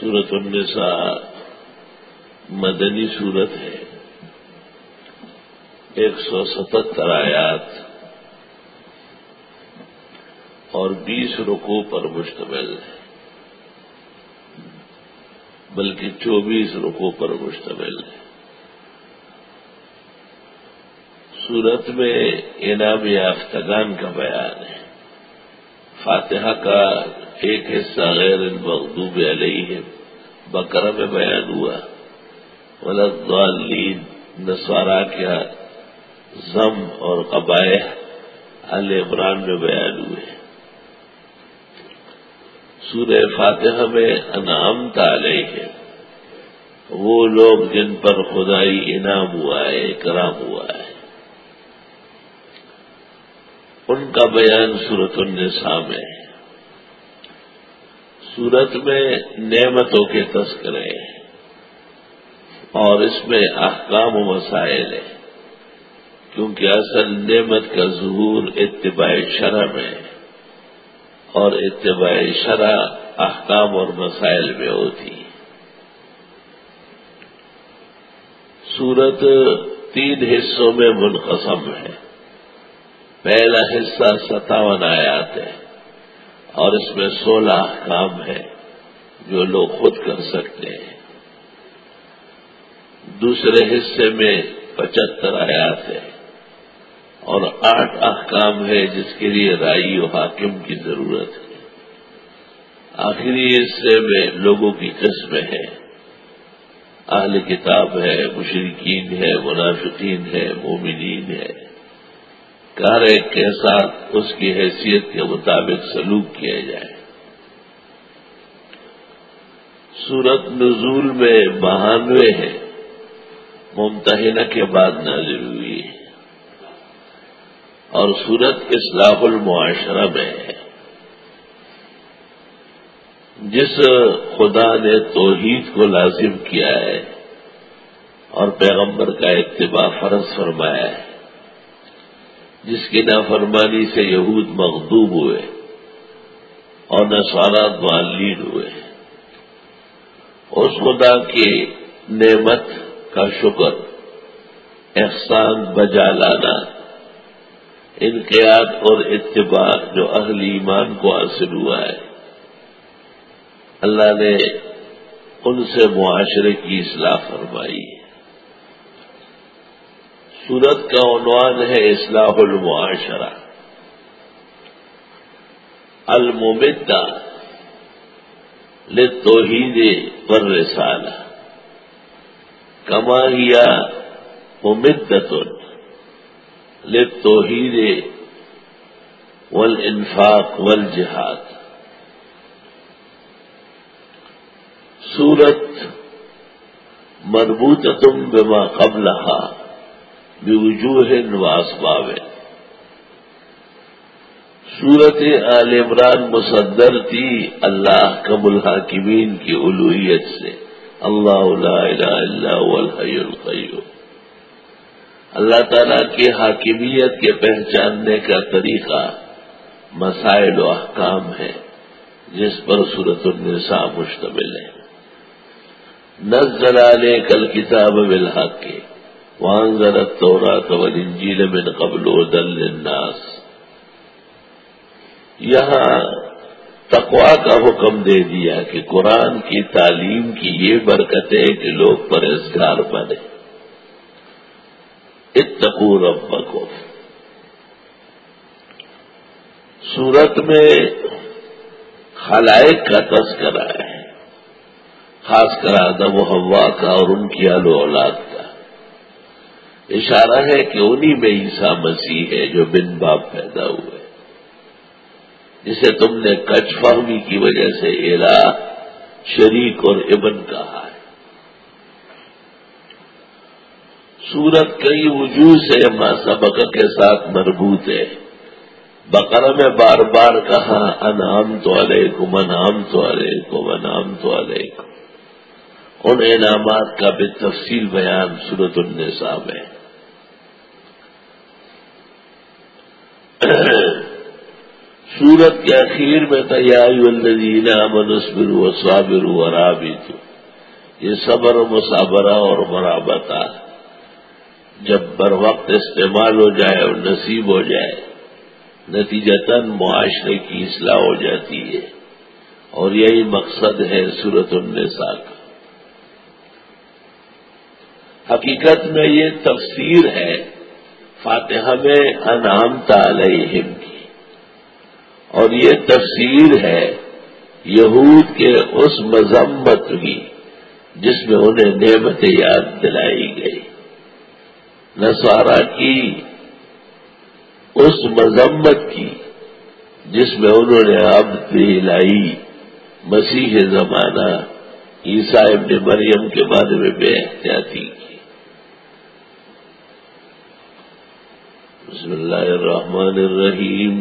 سورت النساء مدنی صورت ہے۔ ایک سو ستہتر آیات اور بیس رکو پر مشتمل ہے۔ بلکہ چوبیس رکو پر مشتمل ہے۔ سورت میں انعام یافتگان کا بیان ہے۔ فاتحہ کا ایک حصہ غیر المغضوب علیہ بکرا میں بیان ہوا۔ ولدالین نسوارا کیا ضم اور قبائے عمران میں بیان ہوئے۔ سورہ فاتحہ میں انعام علیہ ہے وہ لوگ جن پر خدائی انعام ہوا ہے کرام ہوا ہے۔ ان کا بیان صورت النساء میں ہے۔ صورت میں نعمتوں کے تذکرے اور اس میں احکام و مسائل ہے کیونکہ اصل نعمت کا ظہور اتباع شرح میں اور اتباع شرح احکام اور مسائل میں ہوتی سورت تین حصوں میں منقسم ہے۔ پہلا حصہ ستاون آیات ہے۔ اور اس میں سولہ کام ہے جو لوگ خود کر سکتے ہیں۔ دوسرے حصے میں پچہتر آیات ہے اور آٹھ احکام ہے جس کے لیے رائی و حاکم کی ضرورت ہے۔ آخری حصے میں لوگوں کی قسمیں ہیں اہل کتاب ہے مشرقین ہے، منافقین ہے، مومنین ہے۔ کار ایک کے ساتھ اس کی حیثیت کے مطابق سلوک کیا جائے۔ سورت نزول میں بہانوے ہے۔ ممتحنہ کے بعد نازل ہوئی ہے۔ اور سورت اصلاح المعاشرہ میں ہے۔ جس خدا نے توحید کو لازم کیا ہے اور پیغمبر کا اتباع فرض فرمایا ہے۔ جس کی نافرمانی سے یہود مغدوب ہوئے اور نسوارات معلین ہوئے۔ اس خدا کی نعمت کا شکر، احسان بجا لانا، انقیاد اور اتباع جو اہل ایمان کو حاصل ہوا ہے۔ اللہ نے ان سے معاشرے کی اصلاح فرمائی۔ ہے سورت کا عنوان ہے اصلاح المعاشرہ۔ الممدہ لتوحید پر رسالہ۔ کما ہیا ممدت لتوحید والانفاق والجہاد۔ سورت مربوط تم بما قبلہا بوجوہ واسباب صورت عال عمران مصدر تھی اللہ کم الحاکمین کی الوحیت سے۔ اللہ لا الہ الا الحی القیوم۔ اللہ تعالی کی حاکمیت کے پہچاننے کا طریقہ مسائل و احکام ہے، جس پر صورت النساء مشتمل ہے۔ نزل علیہ کل کتاب بالحق۔ کے وانزل التوراة والانجیل من قبل ودل للناس. یہاں تقوا کا حکم دے دیا کہ قرآن کی تعلیم کی یہ برکت ہے کہ لوگ پرہزگار بنے. اتقو ربکو سورت میں خلائق کا تذکرہ ہے، خاص کر آدم و ہوا کا اور ان کی آل اولاد کا. اشارہ ہے کہ انہی میں عیسیٰ مسیح ہے جو بن باپ پیدا ہوئے۔ جسے تم نے کچ فہمی کی وجہ سے الہ شریک اور ابن کہا ہے۔ سورت کئی وجوہ سے سبق کے ساتھ مربوط ہے۔ بقرہ میں بار بار کہا، انعام تو علیکم، انعام تو علیکم، انعام تو علیکم۔ ان انعامات کا بھی تفصیل بیان صورت النساء میں۔ سورت کے اخیر میں تیاری الدین منصبر و صابر و رابی تو یہ صبر و مسابرہ اور مرابطہ۔ جب بر وقت استعمال ہو جائے اور نصیب ہو جائے، نتیجتاً معاشرے کی اصلاح ہو جاتی ہے۔ اور یہی مقصد ہے صورت النساء کا۔ حقیقت میں یہ تفسیر ہے فاتحہ میں انعام علیہم کی اور یہ تفسیر ہے یہود کے اس مذمت کی جس میں انہیں نعمت یاد دلائی گئی۔ نسوارا کی اس مذمت کی جس میں انہوں نے اب دلائی مسیح زمانہ عیسیٰ ابن مریم کے بارے میں بے احتیاطی کی بسم اللہ الرحمن الرحیم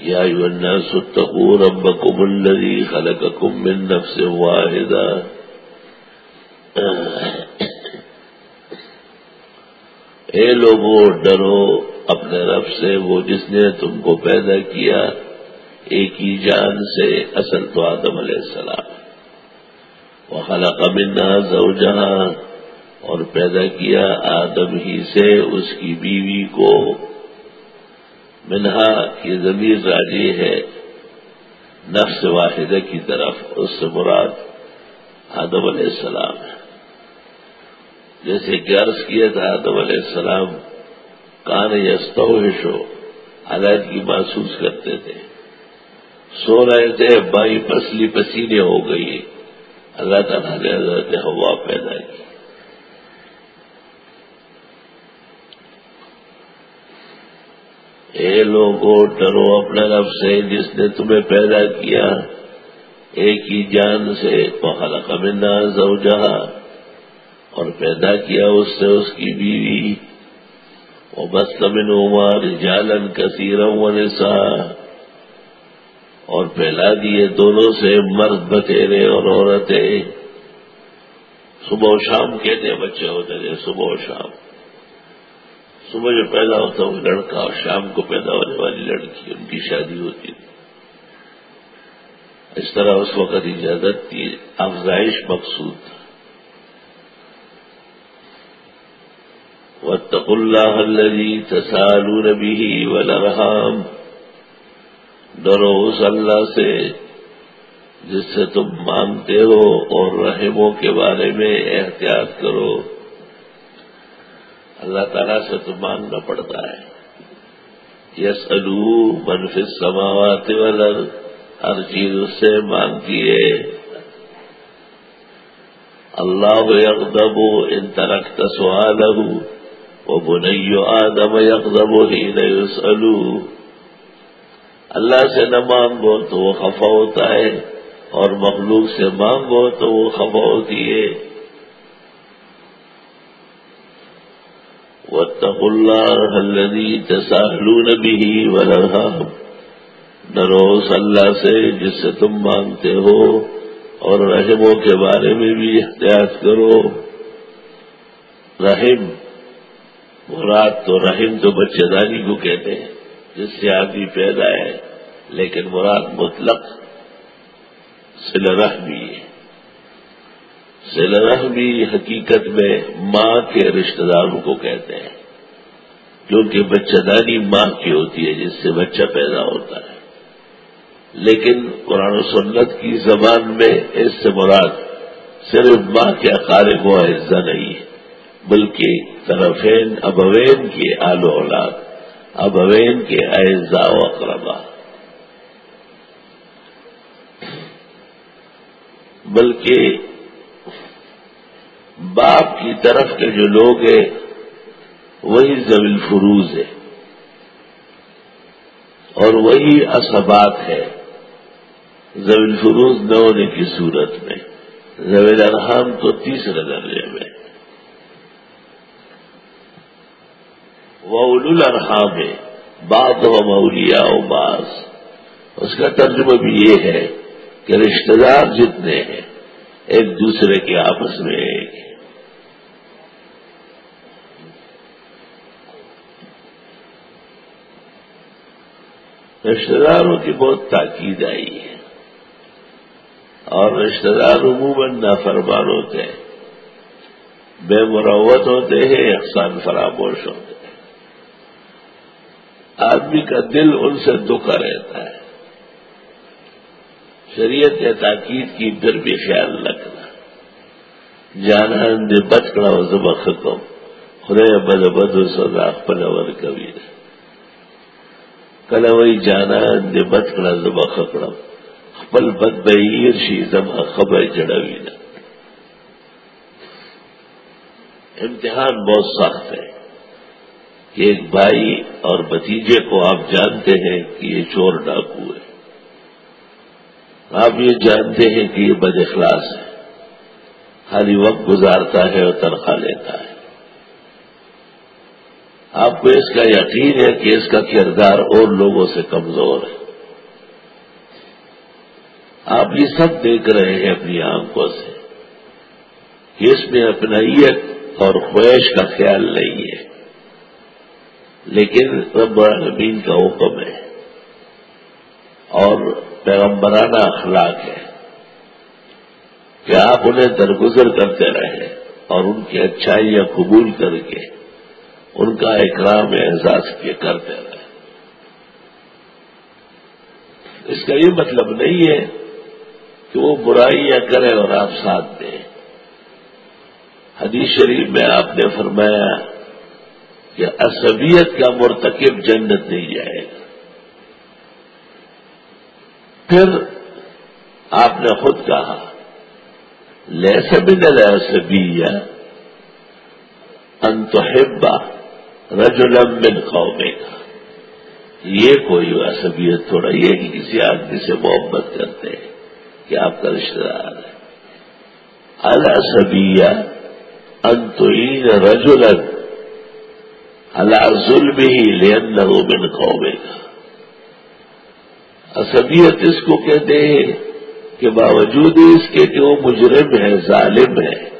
یا الناس اتقوا ربکم الذی خلقکم من نفس واحدہ اے لوگوں ڈرو اپنے رب سے وہ جس نے تم کو پیدا کیا ایک ہی جان سے اصل تو آدم علیہ السلام وہ خلق منا زوجہاں اور پیدا کیا آدم ہی سے اس کی بیوی کو۔ منہا کی زمین راجی ہے نفس واحدہ کی طرف، اس سے مراد آدم علیہ السلام ہے۔ جیسے کہ عرض کیا تھا، آدم علیہ السلام کان یستوشو علیحدگی محسوس کرتے تھے۔ سو رہے تھے بائی پسلی پسینے ہو گئی۔ اللہ تعالیٰ نے حضرت ہوا پیدا کی اے لوگوں ڈرو اپنے رب سے جس نے تمہیں پیدا کیا۔ ایک ہی جان سے پہلا کمنا زوجہ اور پیدا کیا اس سے اس کی بیوی۔ وہ بستمن عمر جالن کثیرم نسا اور پھیلا دیے دونوں سے مرد بتیرے اور عورتیں۔ صبح و شام کہتے بچے ہوتے تھے صبح و شام۔ صبح جو پیدا ہوتا وہ لڑکا اور شام کو پیدا ہونے والی لڑکی، ان کی شادی ہوتی تھی اس طرح اس وقت اجازت تھی افزائش مقصود تھا۔ واتقوا الله الذي تسالون به والارحام۔ ڈرو اس اللہ سے جس سے تم مانگتے ہو اور رحموں کے بارے میں احتیاط کرو۔ اللہ تعالیٰ سے تو مانگنا پڑتا ہے۔ یس الو منفی سماوات والر ہر چیز اس سے مانگتی ہے۔ اللہ یقدب ان ترقت سوالہ وہ بنیو آدم یکدم ہی نہیں اللہ سے نہ مانگو تو وہ خفا ہوتا ہے، اور مخلوق سے مانگو تو وہ خفا ہوتی ہے۔ وہ تب اللہ الدی تسالون بھی ورحم نروس اللہ سے جس سے تم مانگتے ہو اور رحموں کے بارے میں بھی احتیاط کرو۔ رحم مراد تو رحم تو بچے دانی کو کہتے ہیں، جس سے آدمی پیدا ہے، لیکن مراد مطلق سل بھی ہے۔ سل بھی حقیقت میں ماں کے رشتہ داروں کو کہتے ہیں کیونکہ بچہ دانی ماں کی ہوتی ہے، جس سے بچہ پیدا ہوتا ہے۔ لیکن قرآن و سنت کی زبان میں اس سے مراد صرف ماں کے اقارب و حصہ نہیں ہے، بلکہ طرفین ابوین کے آل اولاد، ابوین کے اعزا و اقربا بلکہ باپ کی طرف کے جو لوگ ہیں، وہی زویل فروز ہے اور وہی اسبات ہے زویل فروز نہ ہونے کی صورت میں زویل ارحام تو تیسرے درجے میں۔ وہ الرحام ہے بات و مولیا و باس اس کا ترجمہ بھی یہ ہے کہ رشتے دار جتنے ہیں، ایک دوسرے کے آپس میں ایک۔ رشتے داروں کی بہت تاکید آئی ہے۔ اور رشتے دار عموماً نافرمان ہوتے ہیں۔ بے مروت ہوتے ہیں، احسان فراموش ہوتے ہیں۔ آدمی کا دل ان سے دکھا رہتا ہے۔ شریعت نے تاکید کی پھر بھی خیال رکھنا۔ جانا دے بچکڑا ہو زبا ختم خدے بد بد سودا پلور کبھی کل وہی جانا دے بچکڑا زبا خکڑا پل بد بہیر شی زما خبر جڑوی امتحان بہت سخت ہے۔ کہ ایک بھائی اور بتیجے کو آپ جانتے ہیں کہ یہ چور ڈاکو ہے۔ آپ یہ جانتے ہیں کہ یہ بد اخلاص ہے۔ خالی وقت گزارتا ہے اور تنخواہ لیتا ہے۔ آپ کو اس کا یقین ہے کہ اس کا کردار اور لوگوں سے کمزور ہے۔ آپ یہ سب دیکھ رہے ہیں اپنی آنکھوں سے کہ اس میں اپنائیت اور خواہش کا خیال نہیں ہے۔ لیکن رب العالمین کا حکم ہے اور پیغمبرانہ اخلاق ہے کہ آپ انہیں درگزر کرتے رہے اور ان کی اچھائیاں قبول کر کے ان کا اکرام احساس کے کرتے رہے۔ اس کا یہ مطلب نہیں ہے کہ وہ برائیاں کریں اور آپ ساتھ دیں۔ حدیث شریف میں آپ نے فرمایا کہ عصبیت کا مرتکب جنت نہیں جائے گا۔ پھر آپ نے خود کہا لہس بن السبیا انتحبا رجلم من قومے کا یہ کوئی عصبیت تھوڑا یہ کہ کسی آدمی سے محبت کرتے ہیں، کہ آپ کا رشتے دار ہے۔ السبیا انتوین رجولن اللہ ظلم ہی لین من قومے کا عصبیت اس کو کہتے ہیں کہ باوجود اس کے کہ وہ مجرم ہے، ظالم ہے۔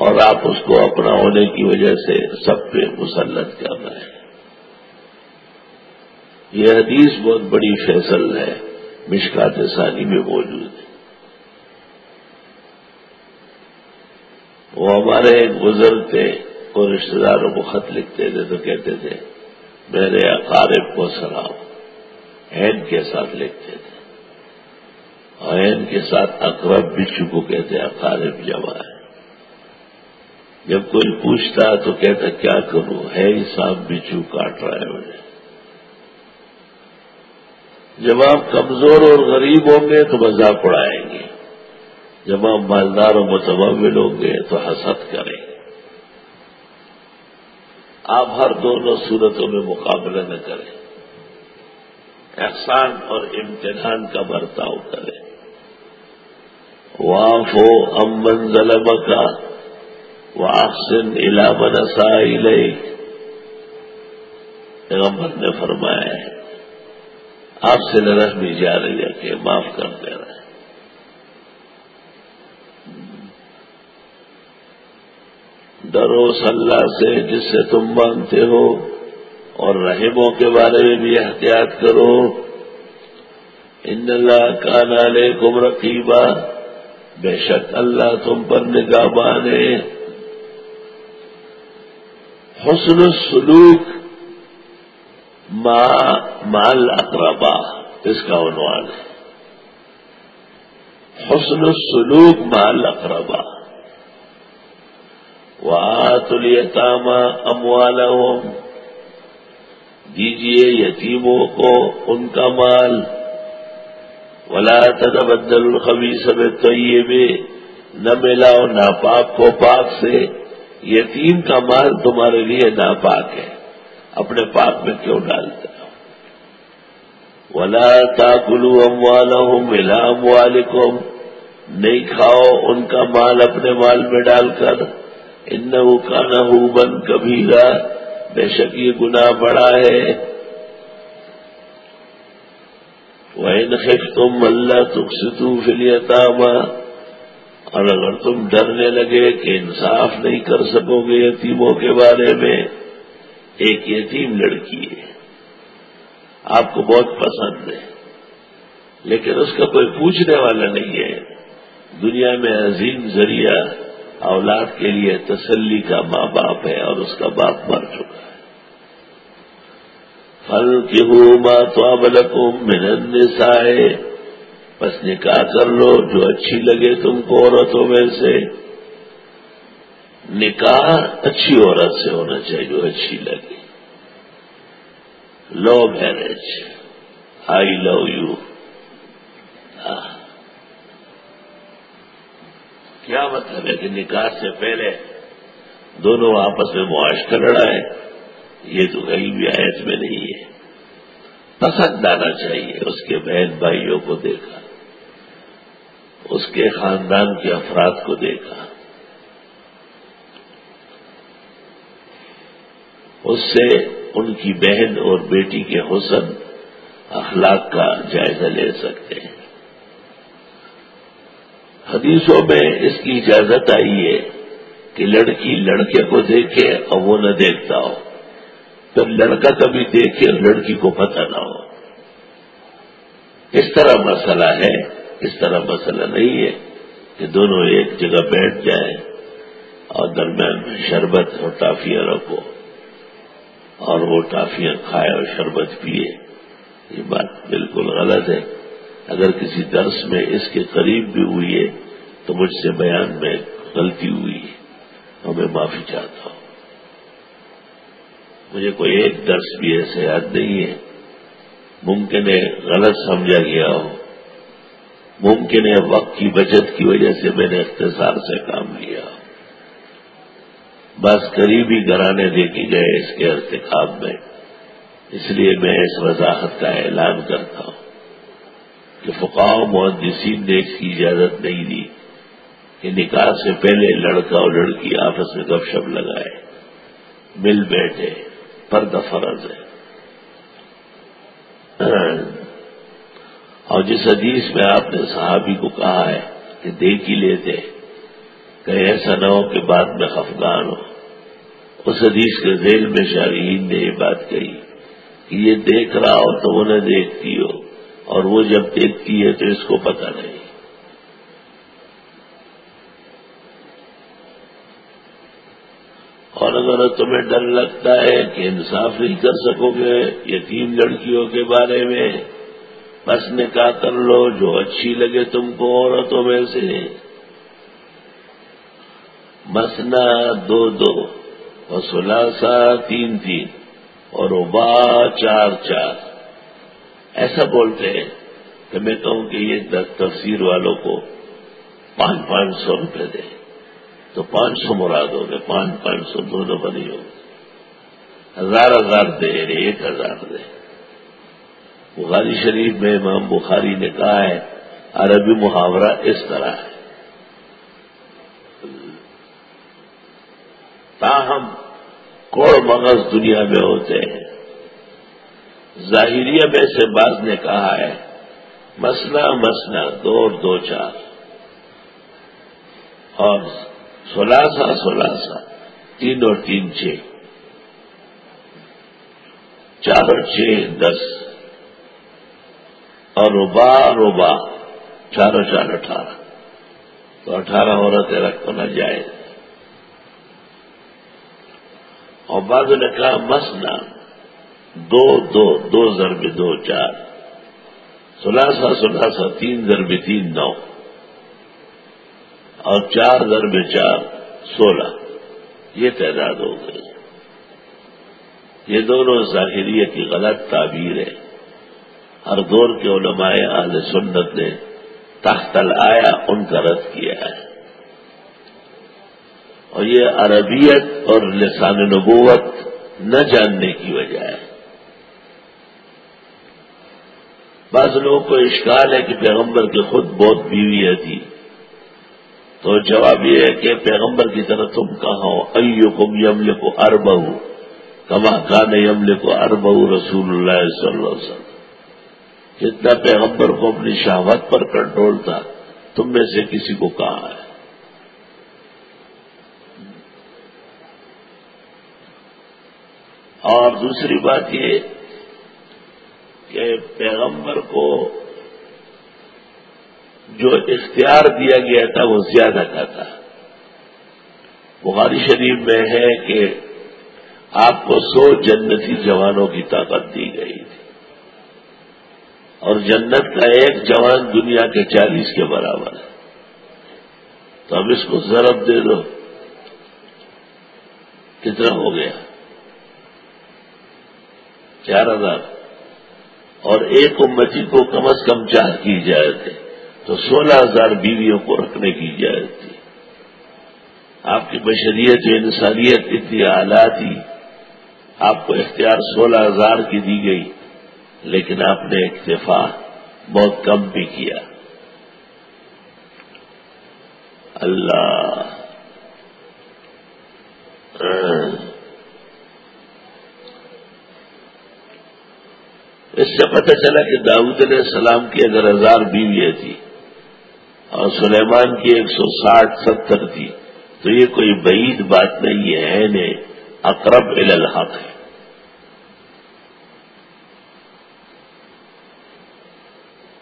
اور آپ اس کو اپنا ہونے کی وجہ سے سب پہ مسلط کر رہے ہیں یہ حدیث بہت بڑی فیصل ہے، مشکات ثانی میں موجود ہے۔ وہ ہمارے ایک بزرگ تھے وہ رشتے داروں کو خط لکھتے تھے تو کہتے تھے، میرے اقارب کو سلام این کے ساتھ لکھتے تھے۔ اور این کے ساتھ اقرب بچو کو کہتے اقارب جمع ہے جب کوئی پوچھتا تو کہتا کیا کروں ہے ہی صاحب بچو کاٹ رہا ہے مجھے۔ جب آپ کمزور اور غریب ہوں گے تو مذاق اڑائیں گے۔ جب آپ مالدار و متمول ہوں گے تو حسد کریں۔ گے آپ ہر دونوں صورتوں میں مقابلہ نہ کریں۔ احسان اور امتحان کا برتاؤ کرے واف ہو امن ظلم کا واقسن علامن پیغمبر نے فرمایا ہے، آپ سے بھی جا رہی ہے کہ معاف کر دے رہے ڈرو اللہ سے جس سے تم مانتے ہو اور رحموں کے بارے میں بھی احتیاط کرو۔ ان اللہ کا نالے گم رقیبہ بے شک اللہ تم پر نگاہ بانے حسن السلوک مال اقربا، اس کا عنوان ہے۔ حسن السلوک مال اقربا۔ وآت الیتاما اموالہم دیجیے یتیموں کو ان کا مال۔ ولا تدبدل الخبی سب طیب نہ ملاؤ ناپاک کو پاک سے۔ یتیم کا مال تمہارے لیے ناپاک ہے۔ اپنے پاک میں کیوں ڈالتے ہو؟ ولا تاکلو اموالہم الى اموالکم نہیں کھاؤ ان کا مال اپنے مال میں ڈال کر۔ ان کا نہ بن کبھی بے شک یہ گناہ بڑا ہے۔ وہ تم اللہ تک ستو فلیتامہ اور اگر تم ڈرنے لگے کہ انصاف نہیں کر سکو گے یتیموں کے بارے میں، ایک یتیم لڑکی ہے۔ آپ کو بہت پسند ہے، لیکن اس کا کوئی پوچھنے والا نہیں ہے۔ دنیا میں عظیم ذریعہ اولاد کے لیے تسلی کا ماں باپ ہے اور اس کا باپ مر چکا ہے۔ پھل کی ہوں ماں تو ابلکم منن سائے بس نکاح کر لو، جو اچھی لگے تم کو عورتوں میں سے۔ نکاح اچھی عورت سے ہونا چاہیے، جو اچھی لگے۔ Love marriage I love you کیا مطلب ہے کہ نکاح سے پہلے دونوں آپس میں معاش لڑا ہے؟ یہ تو کہیں بھی آیت میں نہیں ہے۔ پسند آنا چاہیے، اس کے بہن بھائیوں کو دیکھا۔ اس کے خاندان کے افراد کو دیکھا۔ اس سے ان کی بہن اور بیٹی کے حسن اخلاق کا جائزہ لے سکتے ہیں۔ حدیثوں میں اس کی اجازت آئی ہے کہ لڑکی لڑکے کو دیکھے اور وہ نہ دیکھتا ہو۔ تو لڑکا کبھی دیکھے اور لڑکی کو پتہ نہ ہو۔ اس طرح مسئلہ ہے۔ اس طرح مسئلہ نہیں ہے کہ دونوں ایک جگہ بیٹھ جائیں اور درمیان میں شربت اور ٹافیاں رکھو اور وہ ٹافیاں کھائے اور شربت پیے۔ یہ بات بالکل غلط ہے۔ اگر کسی درس میں اس کے قریب بھی ہوئی ہے تو مجھ سے بیان میں غلطی ہوئی ہے۔ اور میں معافی چاہتا ہوں۔ مجھے کوئی ایک درس بھی ایسے یاد نہیں ہے۔ ممکن ہے غلط سمجھا گیا ہو۔ ممکن ہے وقت کی بچت کی وجہ سے میں نے اختصار سے کام لیا۔ بس قریبی گرانے دے کے گئے اس کے ارتخاب میں۔ اس لیے میں اس وضاحت کا اعلان کرتا ہوں کہ فقاؤ محدثین نے اس کی اجازت نہیں دی کہ نکاح سے پہلے لڑکا اور لڑکی آپس میں گپ شپ لگائے۔ مل بیٹھے، پردہ فرض ہے۔ اور جس حدیث میں آپ نے صحابی کو کہا ہے کہ دیکھ ہی لیتے کہیں ایسا نہ ہو کہ بعد میں خفگان ہو۔ اس حدیث کے ذیل میں شارحین نے یہ بات کہی کہ یہ دیکھ رہا ہو تو وہ نہ دیکھتی ہو، اور وہ جب دیکھتی ہے تو اس کو پتہ نہیں۔ اور اگر تمہیں ڈر لگتا ہے کہ انصاف نہیں کر سکو گے یتیم لڑکیوں کے بارے میں بس نکاح کر لو جو اچھی لگے تم کو عورتوں میں سے۔ مسنا دو دو اور سلاسا تین تین، اور ابا چار چار۔ ایسا بولتے ہیں کہ میں کہوں کہ یہ تفسیر والوں کو پانچ پانچ سو روپے دے۔ تو پانچ سو مراد ہو گئے پانچ پانچ سو دونوں بنی ہو ہزار ہزار دے، ایک ہزار دے۔ بخاری شریف میں امام بخاری نے کہا ہے، عربی محاورہ اس طرح ہے۔ تاہم، کوڑ مغز دنیا میں ہوتے ہیں۔ ظاہریہ میں سے بعض نے کہا ہے، مسنا مسنا دو اور دو چار۔ اور سولاسا سولاسا تین اور تین چھ۔ چار اور چھ، دس۔ اور روبا روبا چار چار اٹھارہ۔ تو اٹھارہ عورتیں رکھ نہ جائے۔ اور بعض نے کہا، مسنا، دو دو دو ضرب دو، چار۔ سلاسا سلاسا تین ضرب تین، نو۔ اور چار ضرب چار، سولہ۔ یہ تعداد ہو گئی۔ یہ دونوں ظاہریہ کی غلط تعبیر ہے۔ ہر دور کے علماء اہل سنت نے تخت آیا ان کا رد کیا ہے۔ اور یہ عربیت اور لسان نبوت نہ جاننے کی وجہ ہے۔ بعض لوگوں کو اشکال ہے کہ پیغمبر کے خود بہت بیویاں تھی تو جواب یہ ہے کہ پیغمبر کی طرح تم کہاں ہو؟ ایو کم یمل کو ارب کما کان یمل کو ارب رسول اللہ صلی اللہ علیہ وسلم۔ جتنا پیغمبر کو اپنی شہوت پر کنٹرول تھا، تم میں سے کسی کو کہا ہے۔ اور دوسری بات یہ کہ پیغمبر کو جو اختیار دیا گیا تھا، وہ زیادہ کا تھا۔ بخاری شریف میں ہے کہ آپ کو سو جنتی جوانوں کی طاقت دی گئی۔ اور جنت کا ایک جوان دنیا کے چالیس کے برابر ہے۔ تو اب اس کو ضرب دے دو۔ کتنا ہو گیا؟ چار ہزار۔ اور ایک امتی کو کم از کم چار کی جائے تھے تو سولہ ہزار بیویوں کو رکھنے کی اجازت تھی آپ کی بشریت جو انسانیت اتنی اعلیٰ تھی، آپ کو اختیار سولہ ہزار کی دی گئی۔ لیکن آپ نے اکتفا بہت کم بھی کیا۔ اللہ۔ اس سے پتہ چلا کہ داود علیہ السلام کی اگر ہزار بیویاں تھی اور سلیمان کی ایک سو ساٹھ ستر تھی تو یہ کوئی بعید بات نہیں ہے نے اقرب الحق ہے۔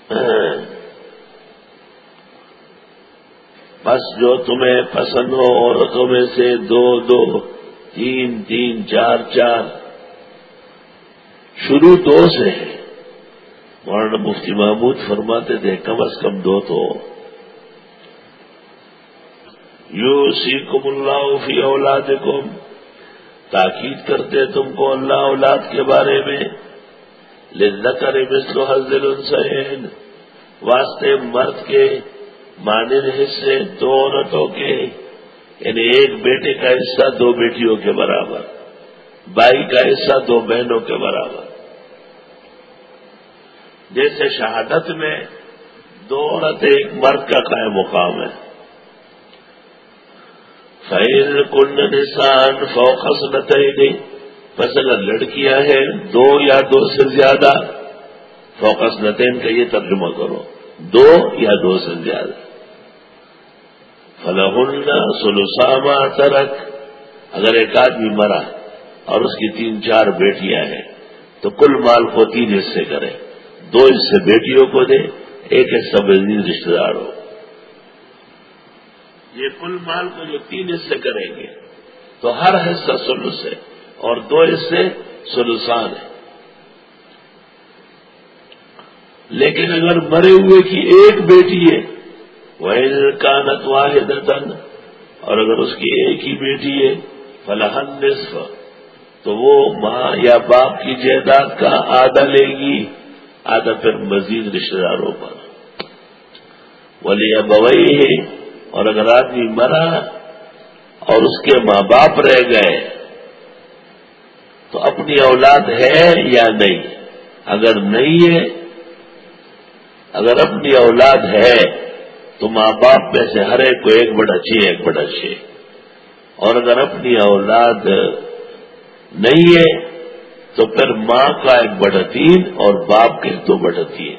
بس جو تمہیں پسند ہو عورتوں میں سے دو دو، تین تین، چار چار۔ شروع دو سے ہے۔ مولانا مفتی محمود فرماتے تھے، کم از کم دو تو۔ یو سیکم اللہ فی اولاد تاکید کرتے تم کو اللہ اولاد کے بارے میں۔ لکر مثل حضر السین واسطے مرد کے مانند حصے دو عورتوں کے یعنی ایک بیٹے کا حصہ دو بیٹیوں کے برابر بائی کا حصہ دو بہنوں کے برابر۔ جیسے شہادت میں دو عورت ایک مرد کا قائم مقام ہے۔ فیل کنڈ نسان فوکس نتیں بس اگر لڑکیاں ہیں، دو یا دو سے زیادہ، فوکس نتین کا یہ ترجمہ کرو، دو یا دو سے زیادہ۔ فلاح سلوسامہ ترک اگر ایک آدمی مرا اور اس کی تین چار بیٹیاں ہیں، تو کل مال کو تین حصے کرے، دو حصے بیٹیوں کو دے، ایک حصہ بزنی رشتے دار ہو۔ یہ کل مال کو جو تین حصے کریں گے، تو ہر حصہ سلوس ہے۔ اور دو حصے سلوسان ہے لیکن اگر مرے ہوئے کی ایک بیٹی ہے وہ کانت واحد اور اگر اس کی ایک ہی بیٹی ہے فلاحن نصف تو وہ ماں یا باپ کی جائیداد کا آدھا لے گی، آدھا پھر مزید رشتے داروں پر۔ ولی بوئی ہے اور اگر آدمی مرا اور اس کے ماں باپ رہ گئے تو اپنی اولاد ہے یا نہیں؟ اگر نہیں ہے، اگر اپنی اولاد ہے، تو ماں باپ میں سے ہر ایک کو ایک بڑا چھ، ایک بڑا چھ۔ اور اگر اپنی اولاد نہیں ہے، تو پھر ماں کا ایک بڑا تین اور باپ کے دو بڑا تین۔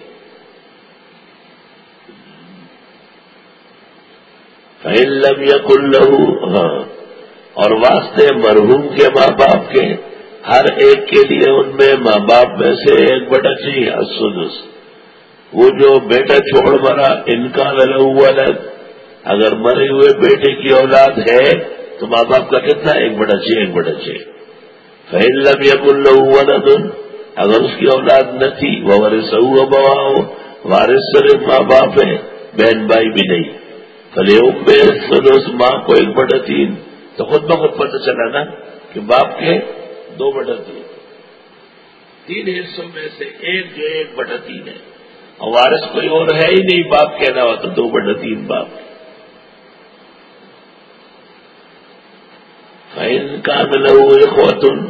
فلم یا کل ہاں اور واسطے مرحوم کے ماں باپ کے ہر ایک کے لیے ان میں ماں باپ میں سے ایک بڑا چاہیے سدس۔ وہ جو بیٹا چھوڑ مرا، ان کا الگ الگ اگر مرے ہوئے بیٹے کی اولاد ہے، تو ماں باپ کا کتنا ایک بڑا چھ ایک بڑا چھ فہلم یب اللہ اگر اس کی اولاد نہ تھی وہ وارث ہوا بوا ہو وارث صرف ماں باپ ہے، بہن بھائی بھی نہیں۔ پھلے اس ماں کو ایک بڑا تین۔ تو خود بخود پتہ چلا نا کہ باپ کے دو بٹا تین تین حصوں میں سے ایک جو ایک بٹا تین ہے۔ اور وارث کوئی اور ہے ہی نہیں، باپ کہنا ہوا تو دو بٹا تین باپ۔ فائن کا ملا ہوئے خواتون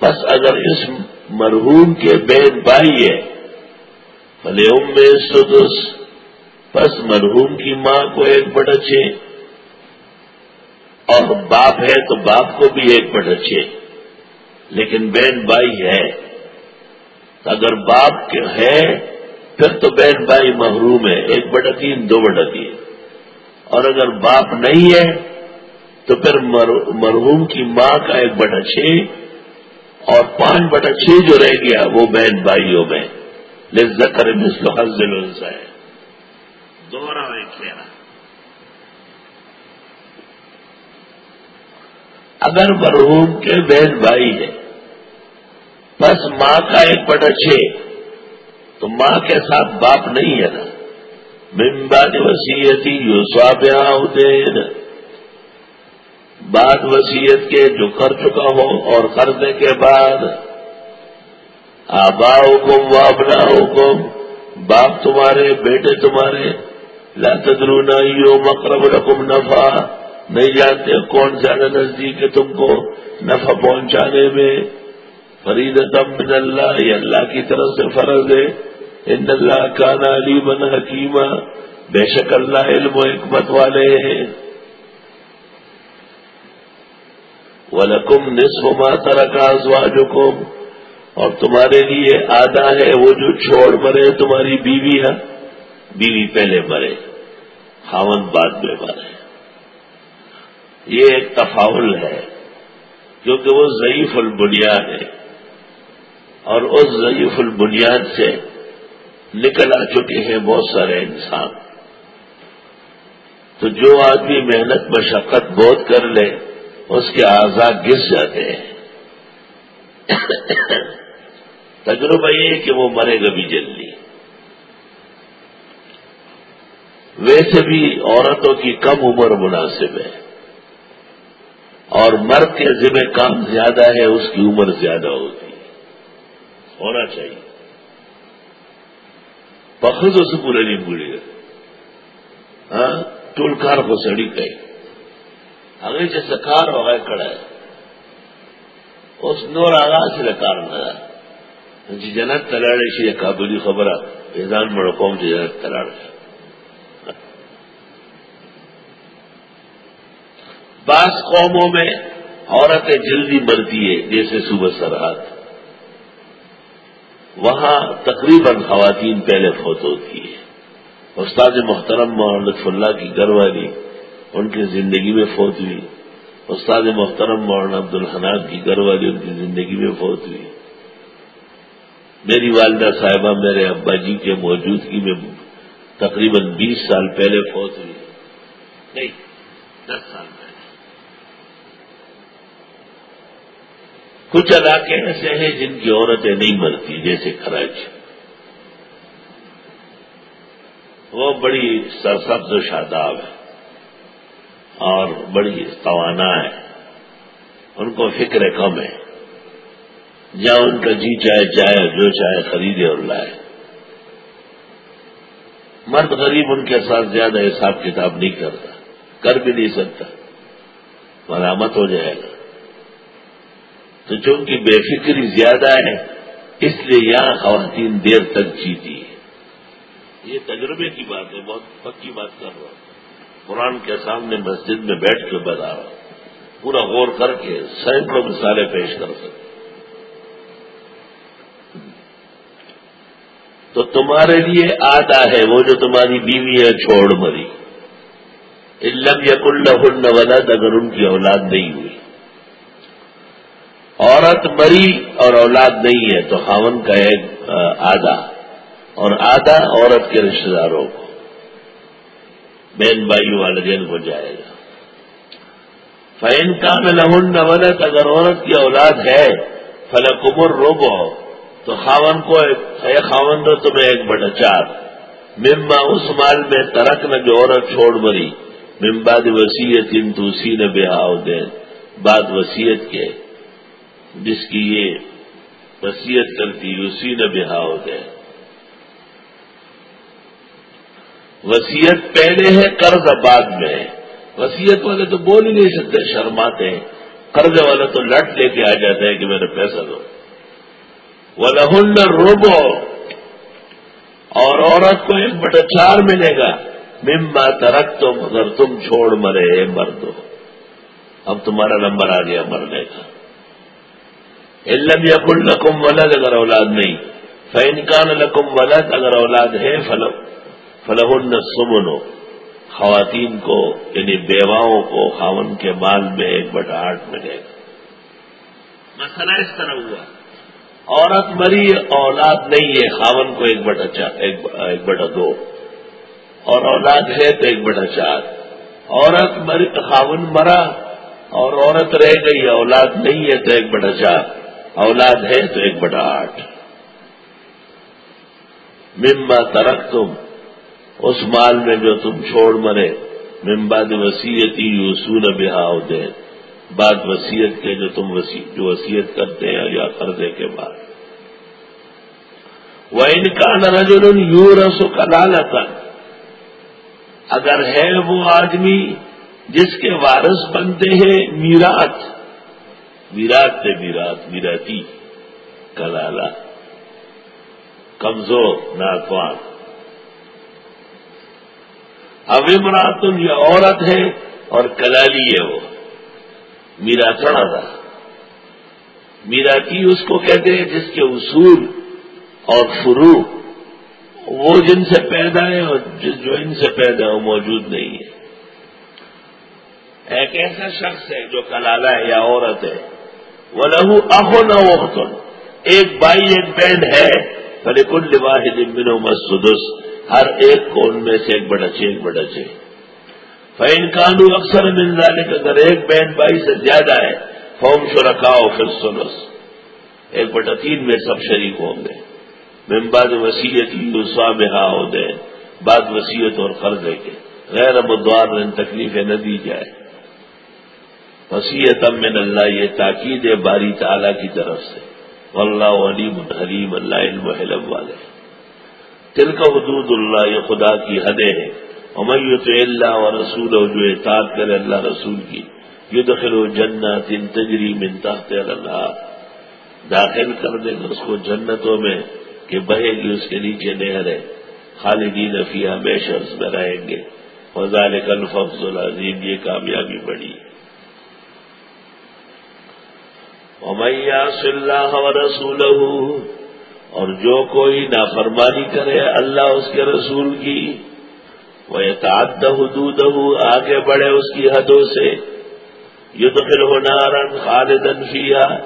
بس اگر اس مرحوم کے بین بھائی ہے فلے ام میں سدس بس مرحوم کی ماں کو ایک بڑا اچھے اور باپ ہے تو باپ کو بھی ایک بڑا اچھے لیکن بہن بھائی ہے۔ اگر باپ کے ہے، پھر تو بہن بھائی محروم ہے، ایک بٹا تین دو بٹا تین اور اگر باپ نہیں ہے، تو پھر مرحوم کی ماں کا ایک بٹا چھ اور پانچ بٹا چھ جو رہ گیا، وہ بہن بھائیوں میں۔ لذت کر مسلو حضل ہے دوہرا میں کہنا اگر مرحوم کے بہن بھائی ہے بس ماں کا ایک بٹا چھ تو ماں کے ساتھ باپ نہیں ہے نا۔ ممباد وسیعتی یو سوابیا دین۔ بعد وسیعت کے جو کر چکا ہو اور کرنے کے بعد۔ آبا حکم و وابنا حکم باپ تمہارے، بیٹے تمہارے۔ لا تدرونا یو مقرب رقم نفع۔ نہیں جانتے کون زیادہ نزدیک ہے تم کو نفع پہنچانے میں۔ فرید من اللہ، یہ اللہ کی طرف سے فرض ہے۔ ان اللہ کا نالی بن حکیمہ بے شک اللہ علم و حکمت والے ہیں۔ ولکم نصف ما ترک ازواجکم اور تمہارے لیے آدھا ہے وہ جو چھوڑ مرے، تمہاری بیوی ہے۔ بیوی پہلے مرے خاون بعد میں مرے۔ یہ ایک تفاول ہے، کیونکہ وہ ضعیف البنیاد ہے۔ اور اس ضعیف البنیاد سے نکل آ چکے ہیں بہت سارے انسان۔ تو جو آدمی محنت، مشقت، بہت کر لے، اس کے آزاد گس جاتے ہیں۔ تجربہ یہ کہ وہ مرے گا بھی جلدی۔ ویسے بھی عورتوں کی کم عمر مناسب ہے۔ اور مرد کے ذمہ کام زیادہ ہے، اس کی عمر زیادہ ہوتی ہونا چاہیے۔ پخذ سے پورے نہیں بوڑھی ہاں؟ ٹول کار کو سڑی گئی اگر جیسے کار ہو گئے کڑا ہے۔ اس نور آغاز سے کار نہ جی جنت تلاڑے سی قابلی خبر میدان بڑا قوم جی سے جنت تلاڑ بعض قوموں میں عورتیں جلدی مرتی ہے جیسے صبح سرحد۔ وہاں تقریباً خواتین پہلے فوت ہوتی ہے استاد محترم لطف اللہ کی گھر والی ان کی زندگی میں فوت ہوئی۔ استاد محترم مولانا عبد الحناب کی گھر والی ان کی زندگی میں فوت ہوئی۔ میری والدہ صاحبہ میرے ابا جی کے موجودگی میں تقریباً بیس سال پہلے فوت ہوئی۔ نہیں، دس سال پہلے۔ کچھ علاقے ایسے ہیں جن کی عورتیں نہیں مرتی، جیسے کراچی۔ وہ بڑی سرسبز و شاداب ہے اور بڑی توانا ہے۔ ان کو فکر کم ہے۔ جہاں ان کا جی چاہے چاہے جو چاہے خریدے اور لائے۔ مرد غریب ان کے ساتھ زیادہ حساب کتاب نہیں کرتا، کر بھی نہیں سکتا۔ مرامت ہو جائے گا۔ تو چونکہ بے فکری زیادہ ہے، اس لیے یہاں خواتین دیر تک جیتی ہے یہ تجربے کی بات ہے، بہت پکی بات کر رہا ہوں۔ قرآن کے سامنے مسجد میں بیٹھ کے بتا رہا ہوں۔ پورا غور کر کے سینکڑوں مثالیں پیش کر سکتے تو تمہارے لیے آتا ہے، وہ جو تمہاری بیوی ہے، چھوڑ مری۔ علم یق اللہ ولد، اگر ان کی اولاد نہیں ہوئی۔ عورت مری اور اولاد نہیں ہے تو خاون کا ایک آدھا اور آدھا عورت کے رشتے داروں کو بہن بھائی والدین ہو جائے گا۔ فین کا میں لہن ولت اگر عورت کی اولاد ہے فلک عمر روبو تو خاون کو خاون دو، تمہیں ایک بٹا چار۔ مما اس مال میں ترک نہ جو عورت چھوڑ مری ممباد وسیعت ان توسی نے بے دین بعد وسیعت کے۔ جس کی یہ وسیعت کرتی اسی نے بہا ہو گئے۔ وسیعت پہلے ہے قرض بعد میں۔ ہے وسیعت والے تو بول ہی نہیں سکتے، شرماتے ہیں۔ قرض والے تو لٹ لے کے آ جاتے ہیں کہ میرے پیسہ دو۔ وہ لہن روبو اور عورت کو ایک بٹا چار ملے گا۔ ممبا ترک تم اگر تم چھوڑ مرے، مر دو۔ اب تمہارا نمبر آ گیا مرنے کا۔ علم یقل لکم ولد اگر اولاد نہیں فینکان لکم ولد اگر اولاد ہے فلح سمنو خواتین کو یعنی بیواؤں کو خاون کے مال میں ایک بٹا آٹھ ملے گا مسئلہ اس طرح ہوا۔ عورت مری اولاد نہیں ہے، خاون کو ایک بٹا اچھا- چار ایک بٹا دو۔ اور اولاد ہے تو ایک بٹا چار۔ عورت مری خاون مرا اور عورت رہ گئی، اولاد نہیں ہے تو ایک بٹا چار۔ اولاد ہے تو ایک بٹا آٹھ۔ ممبا ترک تم اس مال میں جو تم چھوڑ مرے ممباد وسیعتی یوسون بہاؤ دے بعد وسیعت کے جو تم جو وسیعت کرتے ہیں یا قرضے کے بعد۔ وہ ان کا نرجن یو رسو اگر ہے وہ آدمی جس کے وارث بنتے ہیں میرات میرات سے میرات، میراتی کلالا کمزور ناکوان اب امراتن یہ عورت ہے اور کلالی ہے وہ۔ میرا چڑھا تھا میراتی اس کو کہتے ہیں جس کے اصول اور فرو وہ جن سے پیدا ہے اور جو ان سے پیدا ہے وہ موجود نہیں ہے۔ ایک ایسا شخص ہے جو کلالا ہے یا عورت ہے۔ وہ لہو اخو نہ ایک بھائی، ایک بہن ہے۔ بڑے کل واحد منو مسدس ہر ایک کو ان میں سے ایک بڑا چھ ایک بڑا چھ فین کانو اکثر مل جانے کا اگر ایک بہن بھائی سے زیادہ ہے فوم شو رکھاؤ پھر سنس ایک بٹا تین میں سب شریک ہوں گے۔ ممباد وسیعت دوسرا میں ہاں ہو دے۔ بعد وسیعت اور قرضے کے۔ غیر ابدوار تکلیفیں نہ دی جائے۔ وسیعت من اللہ، یہ تاکید ہے باری تعالی کی طرف سے۔ اللہ علیم الحلیم اللہ علم حلم والے دل کا حدود اللہ، یہ خدا کی حدیں ہیں۔ امیت اللہ و رسول جو اطاعت کرے اللہ رسول کی یہ دخل و جنت ان تجری من تحت اللہ داخل کر دیں گے اس کو جنتوں میں کہ بہے گی اس کے نیچے نہریں خالدین فی ہمیشہ اس میں رہیں گے۔ وزال کل ففظ العظیم، یہ کامیابی بڑی۔ ہے اللہ و رسول اور جو کوئی نافرمانی کرے اللہ اس کے رسول کی وہ اعتعد حدود آگے بڑھے اس کی حدوں سے یدخل ہونا رن خالدن فیا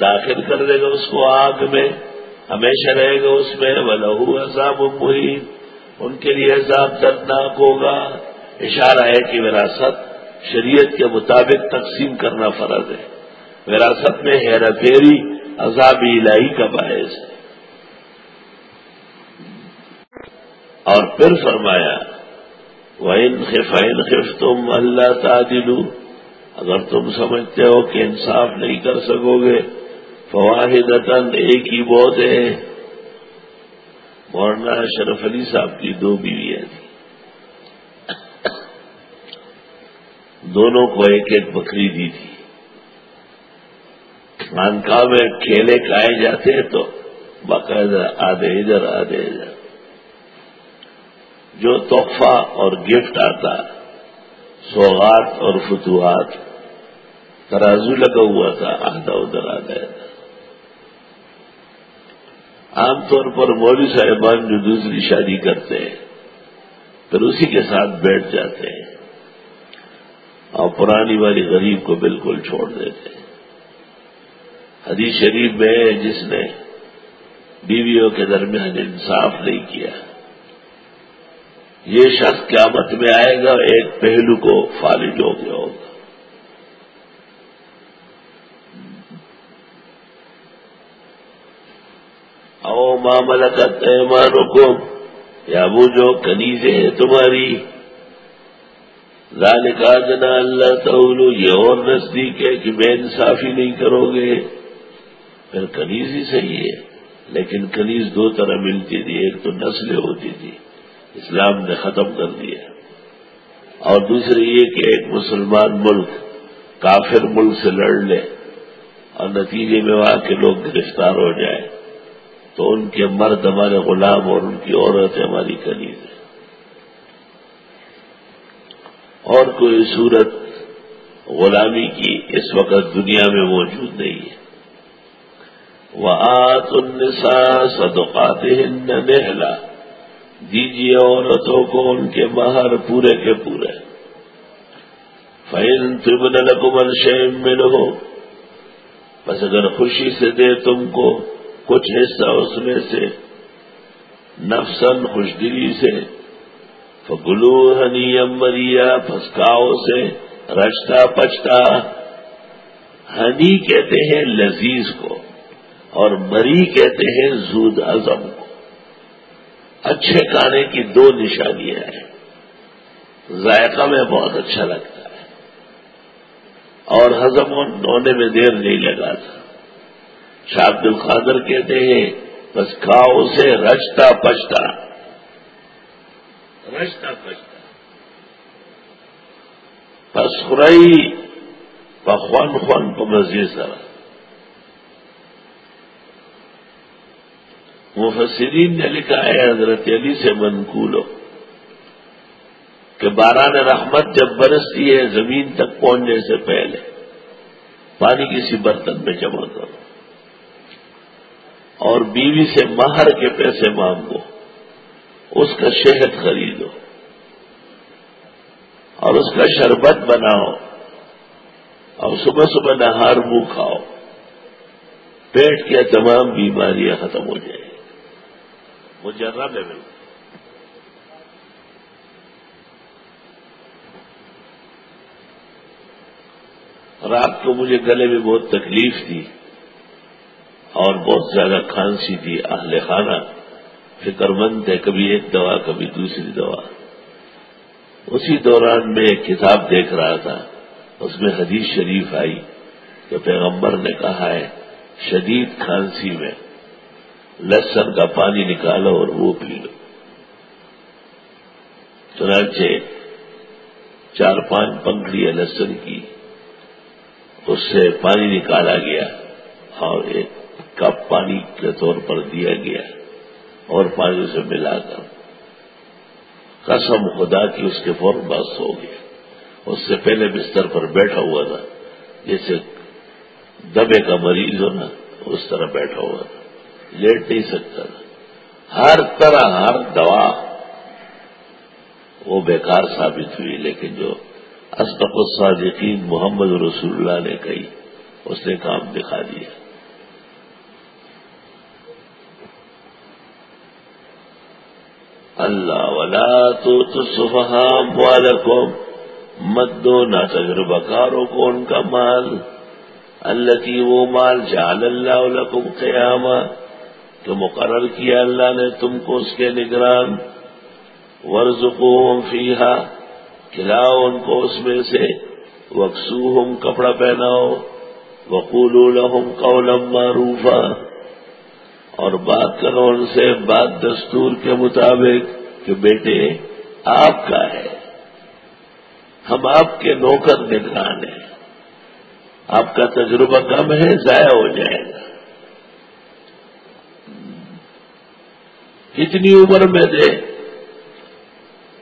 داخل کر دے گا اس کو آگ میں، ہمیشہ رہے گا اس میں وہ لہو عذاب محیط۔ ان کے لیے عذاب دردناک ہوگا۔ اشارہ ہے کہ وراثت شریعت کے مطابق تقسیم کرنا فرض ہے۔ وراثت میں ہیرا پھیری عذاب الہی کا باعث ہے۔ اور پھر فرمایا، وَإِنْ خِفَإِنْ خِفْتُمْ اللہ تعدلو اگر تم سمجھتے ہو کہ انصاف نہیں کر سکو گے فواہد ایک ہی بہت ہے۔ مولانا شرف علی صاحب کی دو بیویاں تھیں۔ دونوں کو ایک ایک بکری دی تھی۔ خانقاہ میں کھیلے کھائے جاتے ہیں تو باقاعدہ آدھے ادھر آدھے ادھر۔ جو تحفہ اور گفٹ آتا، سوغات اور فتوحات، ترازو لگا ہوا تھا، آدھا ادھر آدھا ادھر۔ عام طور پر مولوی صاحبان جو دوسری شادی کرتے ہیں پھر اسی کے ساتھ بیٹھ جاتے ہیں اور پرانی والی غریب کو بالکل چھوڑ دیتے۔ ہیں حدیث شریف میں جس نے بیویوں کے درمیان انصاف نہیں کیا، یہ شخص قیامت میں آئے گا ایک پہلو کو فالج ہو گیا ہوگا۔ او ماملکت ایمانوں کو یا وہ جو کنیزیں ہیں تمہاری۔ لال کا اللہ تعلو یہ اور نزدیک ہے کہ بے انصافی نہیں کرو گے۔ پھر کنیز ہی صحیح ہے، لیکن کنیز دو طرح ملتی تھی، ایک تو نسلیں ہوتی تھی، اسلام نے ختم کر دیا۔ اور دوسری یہ کہ ایک مسلمان ملک کافر ملک سے لڑ لے اور نتیجے میں وہاں کے لوگ گرفتار ہو جائے تو ان کے مرد ہمارے غلام اور ان کی عورت ہماری کنیز ہے۔ اور کوئی صورت غلامی کی اس وقت دنیا میں موجود نہیں ہے۔ وہ النساء صدقات ہند نہلا دیجیے عورتوں کو ان کے باہر پورے کے پورے. فائن تربن لکمل شیم میں لو بس اگر خوشی سے دے تم کو کچھ حصہ اس میں سے نفسن خوش دلی سے فگلو ہنی امریا پھسکاؤ سے، رچتا پچتا۔ ہنی کہتے ہیں لذیذ کو۔ اور مری کہتے ہیں زود ازم کو اچھے کھانے کی دو نشانیاں ہیں۔ ذائقہ میں بہت اچھا لگتا ہے۔ اور ہزم ہونے میں دیر نہیں لگا تھا شاہ عبد القادر کہتے ہیں، بس کھاؤ سے رچتا پچتا۔ رچتا پچتا۔ بس خرائی پخوان خوان کو مزید سرا۔ مفسرین نے لکھا ہے، حضرت علی سے منقول ہو۔ کہ باران رحمت جب برستی ہے، زمین تک پہنچنے سے پہلے پانی کسی برتن میں جمع کرو۔ اور بیوی سے مہر کے پیسے مانگو، اس کا شہد خریدو۔ اور اس کا شربت بناؤ۔ اور صبح صبح نہار منہ کھاؤ۔ پیٹ کی تمام بیماریاں ختم ہو جائیں۔ وہ جرا میں رات کو مجھے گلے میں بہت تکلیف تھی اور بہت زیادہ کھانسی تھی اہل خانہ۔ فکر مند ہے کبھی ایک دوا، کبھی دوسری دوا۔ اسی دوران میں ایک کتاب دیکھ رہا تھا، اس میں حدیث شریف آئی کہ پیغمبر نے کہا ہے، شدید کھانسی میں۔ لہسن کا پانی نکالو اور وہ پی لو۔ چنانچہ چار پانچ پنکھڑیاں لہسن کی، اس سے پانی نکالا گیا اور ایک کپ پانی کے طور پر دیا گیا اور پانی سے ملا کر قسم خدا کی اس کے فور بس ہو گیا۔ اس سے پہلے بستر پر بیٹھا ہوا تھا، جیسے دبے کا مریض ہو نا، اس طرح بیٹھا ہوا تھا۔ لیٹ نہیں سکتا تھا ہر طرح ہر دوا وہ بیکار ثابت ہوئی، لیکن جو اسبق الصادقین محمد رسول اللہ نے کہی، اس نے کام دکھا دیا۔ اللہ، ولا تو تصفام والم مت دو نہ تجربہ کاروں کو ان کا مال اللہ کی وہ مال جال اللہ لکم قیامہ تو مقرر کیا اللہ نے تم کو اس کے نگران. ورژو فیحا کھلاؤ ان کو اس میں سے. وقسو کپڑا پہناؤ. وقول لہم قولم معروفہ اور بات کرو ان سے، بات دستور کے مطابق کہ بیٹے، آپ کا ہے. ہم آپ کے نوکر نگران ہیں. آپ کا تجربہ کم ہے، ضائع ہو جائے گا. کتنی عمر میں دے۔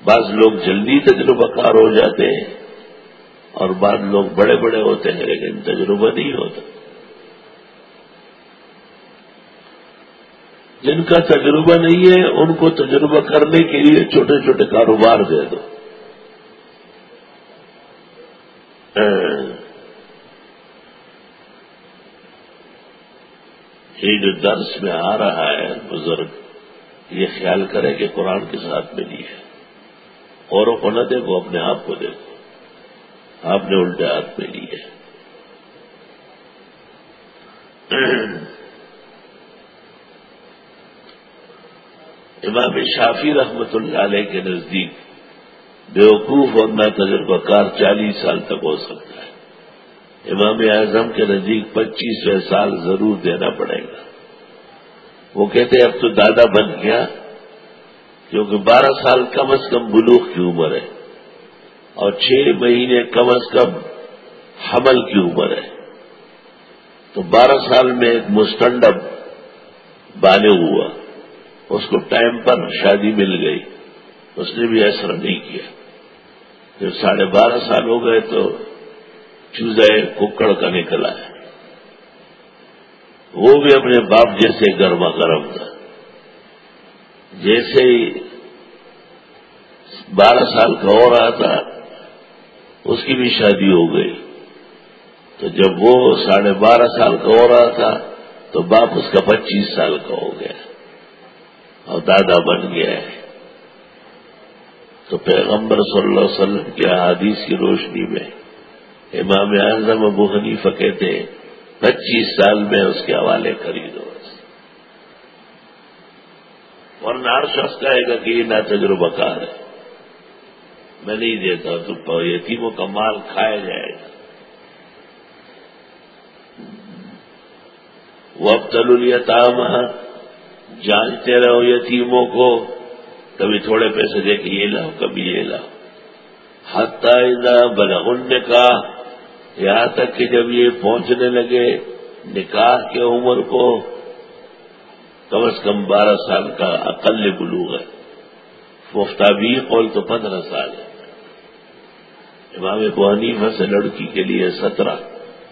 بعض لوگ جلدی تجربہ کار ہو جاتے ہیں اور بعض لوگ بڑے بڑے ہوتے ہیں لیکن تجربہ نہیں ہوتا۔ جن کا تجربہ نہیں ہے، ان کو تجربہ کرنے کے لیے چھوٹے چھوٹے کاروبار دے دو۔ ہاں۔ یہ جو درس میں آ رہا ہے، بزرگ۔ یہ خیال کرے کہ قرآن کے ساتھ میں نہیں ہے۔ اوروں کو نہ دیکھو، اپنے آپ کو دیکھو۔ آپ نے الٹے ہاتھ میں لی ہے۔ امام شافی رحمت اللہ علیہ کے نزدیک بیوقوف اور نہ تجربہ کار چالیس سال تک ہو سکتا ہے۔ امام اعظم کے نزدیک پچیسویں سال ضرور دینا پڑے گا۔ وہ کہتے اب تو دادا بن گیا کیونکہ بارہ سال کم از کم بلوغ کی عمر ہے اور چھ مہینے کم از کم حمل کی عمر ہے۔ تو بارہ سال میں ایک مستنڈب بالغ ہوا، اس کو ٹائم پر شادی مل گئی، اس نے بھی ایسا نہیں کیا۔ جب ساڑھے بارہ سال ہو گئے تو چوزے ککڑ کا نکلا ہے وہ بھی اپنے باپ جیسے گرما گرم تھا۔ جیسے ہی بارہ سال کا ہو رہا تھا، اس کی بھی شادی ہو گئی۔ تو جب وہ ساڑھے بارہ سال کا ہو رہا تھا، تو باپ اس کا پچیس سال کا ہو گیا اور دادا بن گیا ہے۔ تو پیغمبر صلی اللہ علیہ وسلم کے حادیث کی روشنی میں امام اعظم ابو حنیفہ کہتے ہیں پچیس سال میں اس کے حوالے خریدو اور ہر شخص کہے گا کہ یہ نہ تجربہ کار ہے۔ میں نہیں دیتا تو یتیموں کا مال کھایا جائے گا۔ وہ اب تلولیتام جانتے رہو یتیموں کو۔ کبھی تھوڑے پیسے دے کے یہ لاؤ، کبھی یہ لاؤ۔ حتہ بلغن نے کہا یہاں تک کہ جب یہ پہنچنے لگے نکاح کے عمر کو، کم از کم بارہ سال کا اقل بلوغ ہے۔ مفتابی قول تو پندرہ سال ہے۔ امام حنیفہ سے لڑکی کے لیے سترہ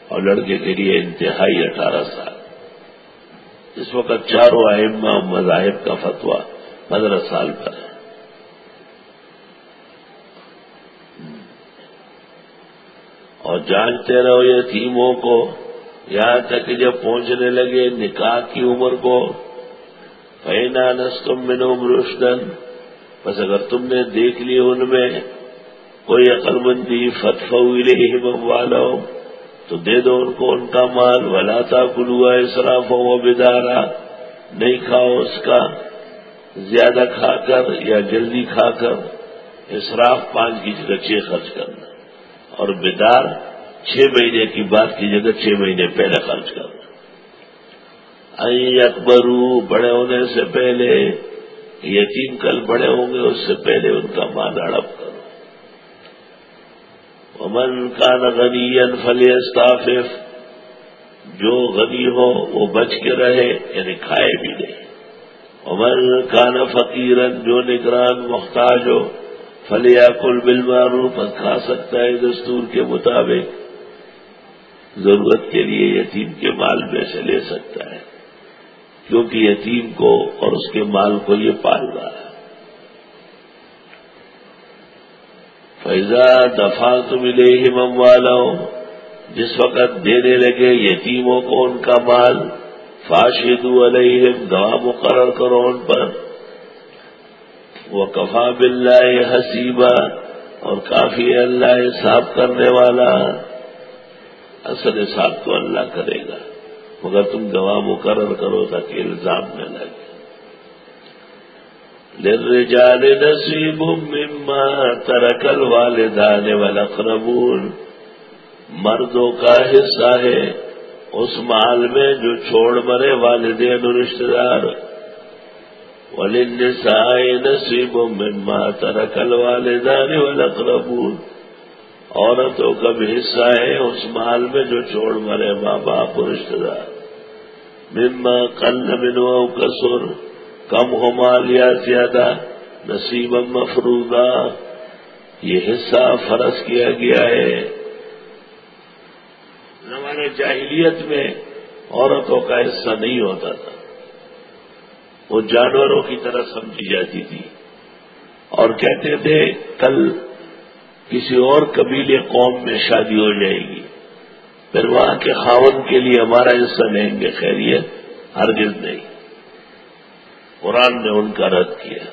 اور لڑکے کے لیے انتہائی اٹھارہ سال۔ اس وقت چاروں ائمہ مذاہب کا فتویٰ پندرہ سال پر ہے۔ اور جانتے رہو یتیموں کو، یہاں تک جب پہنچنے لگے نکاح کی عمر کو پینا نس تم منو روشن بس اگر تم نے دیکھ لی ان میں کوئی عقل مندی فتف والا تو دے دو ان کو ان کا مال۔ ولا تھا کلوا اصراف ہو بدارا نہیں کھاؤ اس کا۔ زیادہ کھا کر یا جلدی کھا کر اسراف پانچ کی جگہ چھ خرچ کرنا۔ اور بیدار چھ مہینے کی بات کی جگہ چھ مہینے پہلے خرچ کرنا اکبرو بڑے ہونے سے پہلے، یتیم کل بڑے ہوں گے، اس سے پہلے ان کا مال اڑپ کرو۔ امن کا نغنی فلی جو غنی ہو وہ بچ کے رہے یعنی کھائے بھی نہیں۔ امن کا نہ فقیرن جو نگران محتاج ہو فلیا کل بل مارو پر کھا سکتا ہے دستور کے مطابق۔ ضرورت کے لیے یتیم کے مال میں سے لے سکتا ہے، کیونکہ یتیم کو اور اس کے مال کو یہ پال رہا ہے۔ فیضا دفاع تو ملے ہی مم جس وقت دینے لگے یتیموں کو ان کا مال فاشدو علیہم دوا مقرر کرو ان پر۔ وہ کفا بلّہ حسیبہ اور کافی اللہ صاف کرنے والا اصل صاف تو اللہ کرے گا مگر تم گواہ مقرر کرو تاکہ الزام نہ لگے۔ للرجال نصیب مما ترکل والدان والاقربون۔ مردوں کا حصہ ہے اس مال میں جو چھوڑ مرے والدین رشتے دار۔ وللنساء نصیب مما ترک الوالدان والاقربون عورتوں کا بھی حصہ ہے اس مال میں جو چھوڑ مرے ماں باپ رشتے دار. مما قل منو کسر، کم ہو مال یا زیادہ نصیب مفروضہ. یہ حصہ فرض کیا گیا ہے. ہمارے جاہلیت میں عورتوں کا حصہ نہیں ہوتا تھا. وہ جانوروں کی طرح سمجھی جاتی تھی۔ اور کہتے تھے، کل کسی اور قبیلے قوم میں شادی ہو جائے گی۔ پھر وہاں کے خاون کے لیے ہمارا حصہ لیں گے۔ خیریت ہرگز نہیں۔ قرآن نے ان کا رد کیا۔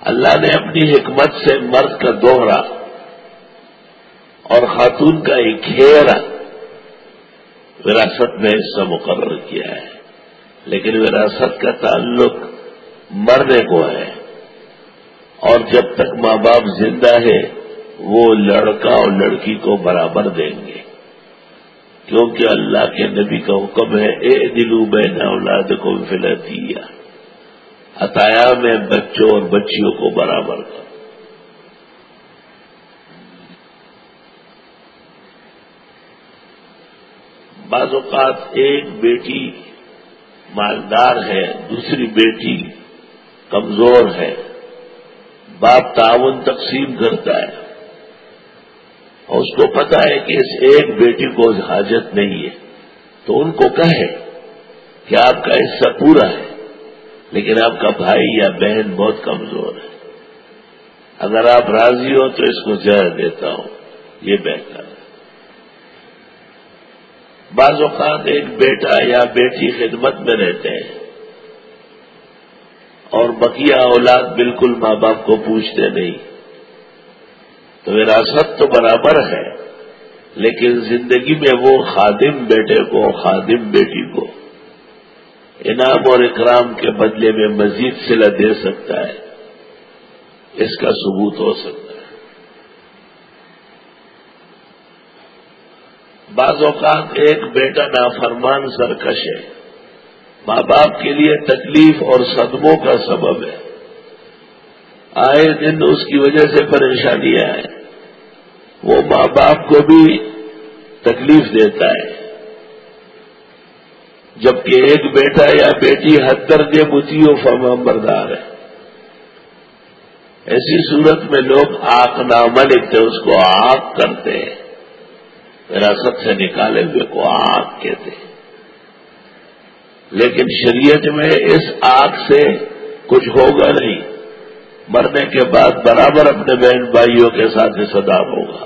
اللہ نے اپنی حکمت سے مرد کا دوہرا اور خاتون کا ایک گھیرا وراثت میں حصہ مقرر کیا ہے۔ لیکن وراثت کا تعلق مرنے کو ہے۔ اور جب تک ماں باپ زندہ ہے، وہ لڑکا اور لڑکی کو برابر دیں گے۔ کیونکہ اللہ کے نبی کا حکم ہے، اے دلو بہن اولاد کو فلا دیا عطایا میں بچوں اور بچیوں کو برابر کروں بعض اوقات ایک بیٹی مالدار ہے، دوسری بیٹی کمزور ہے، باپ تعاون تقسیم کرتا ہے۔ اور اس کو پتا ہے کہ اس ایک بیٹی کو حاجت نہیں ہے۔ تو ان کو کہے کہ آپ کا حصہ پورا ہے، لیکن آپ کا بھائی یا بہن بہت کمزور ہے۔ اگر آپ راضی ہو تو اس کو زہر دیتا ہوں، یہ بہتر۔ ہے بعض اوقات ایک بیٹا یا بیٹی خدمت میں رہتے ہیں اور بقیہ اولاد بالکل ماں باپ کو پوچھتے نہیں۔ تو وراثت تو برابر ہے، لیکن زندگی میں وہ خادم بیٹے کو، خادم بیٹی کو انعام اور اکرام کے بدلے میں مزید سلا دے سکتا ہے۔ اس کا ثبوت ہو سکتا ہے۔ بعض اوقات ایک بیٹا نافرمان سرکش ہے۔ ماں باپ کے لیے تکلیف اور صدموں کا سبب ہے۔ آئے دن اس کی وجہ سے پریشانیاں ہیں وہ ماں باپ کو بھی تکلیف دیتا ہے۔ جبکہ ایک بیٹا یا بیٹی حد درجے بچی و فرما بردار ہے۔ ایسی صورت میں لوگ آک نامہ لکھتے اس کو آگ کرتے ہیں۔ وراثت سے نکالے ہوئے کو آگ کہتے ہیں۔ لیکن شریعت میں اس آگ سے کچھ ہوگا نہیں۔ مرنے کے بعد برابر اپنے بہن بھائیوں کے ساتھ صدار ہوگا۔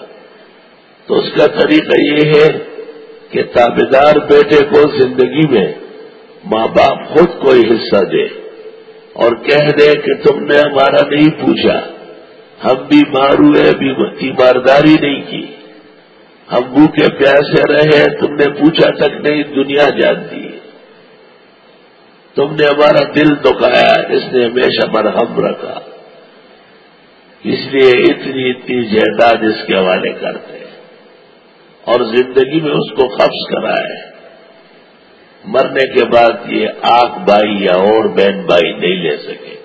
تو اس کا طریقہ یہ ہے کہ تابے دار بیٹے کو زندگی میں ماں باپ خود کوئی حصہ دے اور کہہ دے کہ تم نے ہمارا نہیں پوچھا۔ ہم بھی مارو ہے تیمارداری نہیں کی۔ ہم بھوکے پیاسے رہے، تم نے پوچھا تک نہیں، دنیا جانتی۔ تم نے ہمارا دل دکھایا، اس نے ہمیشہ مرہم رکھا۔ اس لیے اتنی اتنی جائیداد اس کے حوالے کرتے۔ اور زندگی میں اس کو قبض کرا ہے مرنے کے بعد یہ آگ بائی یا اور بہن بائی نہیں لے سکے۔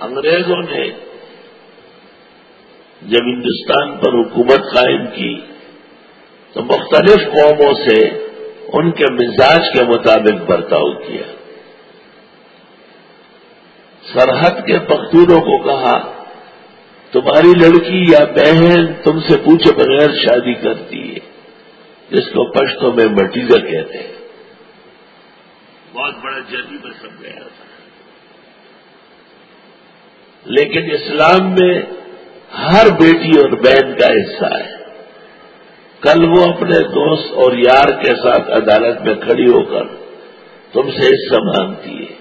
انگریزوں نے جب ہندوستان پر حکومت قائم کی تو مختلف قوموں سے ان کے مزاج کے مطابق برتاؤ کیا۔ سرحد کے پختونوں کو کہا، تمہاری لڑکی یا بہن تم سے پوچھے بغیر شادی کرتی ہے جس کو پشتوں میں مٹیزا کہتے ہیں۔ بہت بڑا جرمی میں سب گیا لیکن اسلام میں ہر بیٹی اور بہن کا حصہ ہے۔ کل وہ اپنے دوست اور یار کے ساتھ عدالت میں کھڑی ہو کر تم سے حصہ مانگتی ہے۔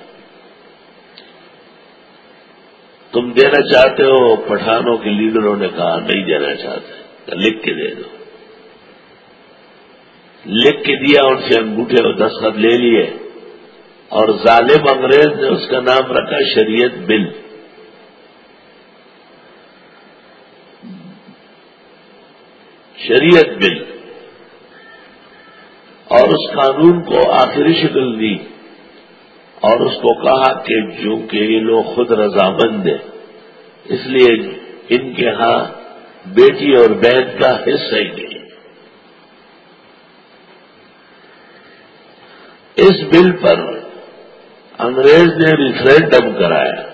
تم دینا چاہتے ہو، پٹھانوں کے لیڈروں نے کہا، نہیں دینا چاہتے، لکھ کے دے دو۔ لکھ کے دیا، ان سے انگوٹھے اور دستخط لے لیے۔ اور ظالم انگریز نے اس کا نام رکھا، شریعت بل۔ شریعت بل اور اس قانون کو آخری شکل دی اور اس کو کہا کہ جو کہ یہ لوگ خود رضامند ہیں، اس لیے ان کے ہاں بیٹی اور بہن کا حصہ ہی نہیں۔ اس بل پر انگریز نے ریفرینڈم کرایا۔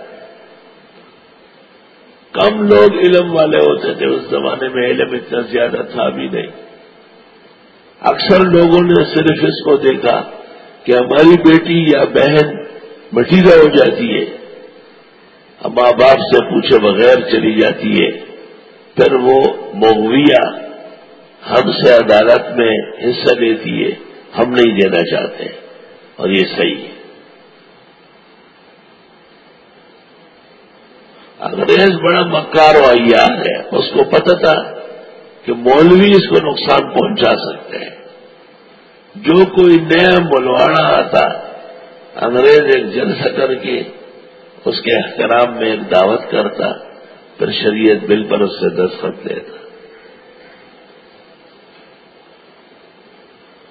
کم لوگ علم والے ہوتے تھے اس زمانے میں علم اتنا زیادہ تھا بھی نہیں۔ اکثر لوگوں نے صرف اس کو دیکھا کہ ہماری بیٹی یا بہن مٹیزہ ہو جاتی ہے، ہم ماں باپ سے پوچھے بغیر چلی جاتی ہے۔ پھر وہ مغویہ ہم سے عدالت میں حصہ لیتی ہے، ہم نہیں دینا چاہتے۔ اور یہ صحیح ہے۔ انگریز بڑا مکار و ایار ہے۔ اس کو پتا تھا کہ مولوی اس کو نقصان پہنچا سکتے ہیں۔ جو کوئی نیا ملواڑا آتا، انگریز ایک جلسہ کر کے اس کے احترام میں ایک دعوت کرتا، پھر شریعت بل پر اس سے دستخط لیتا۔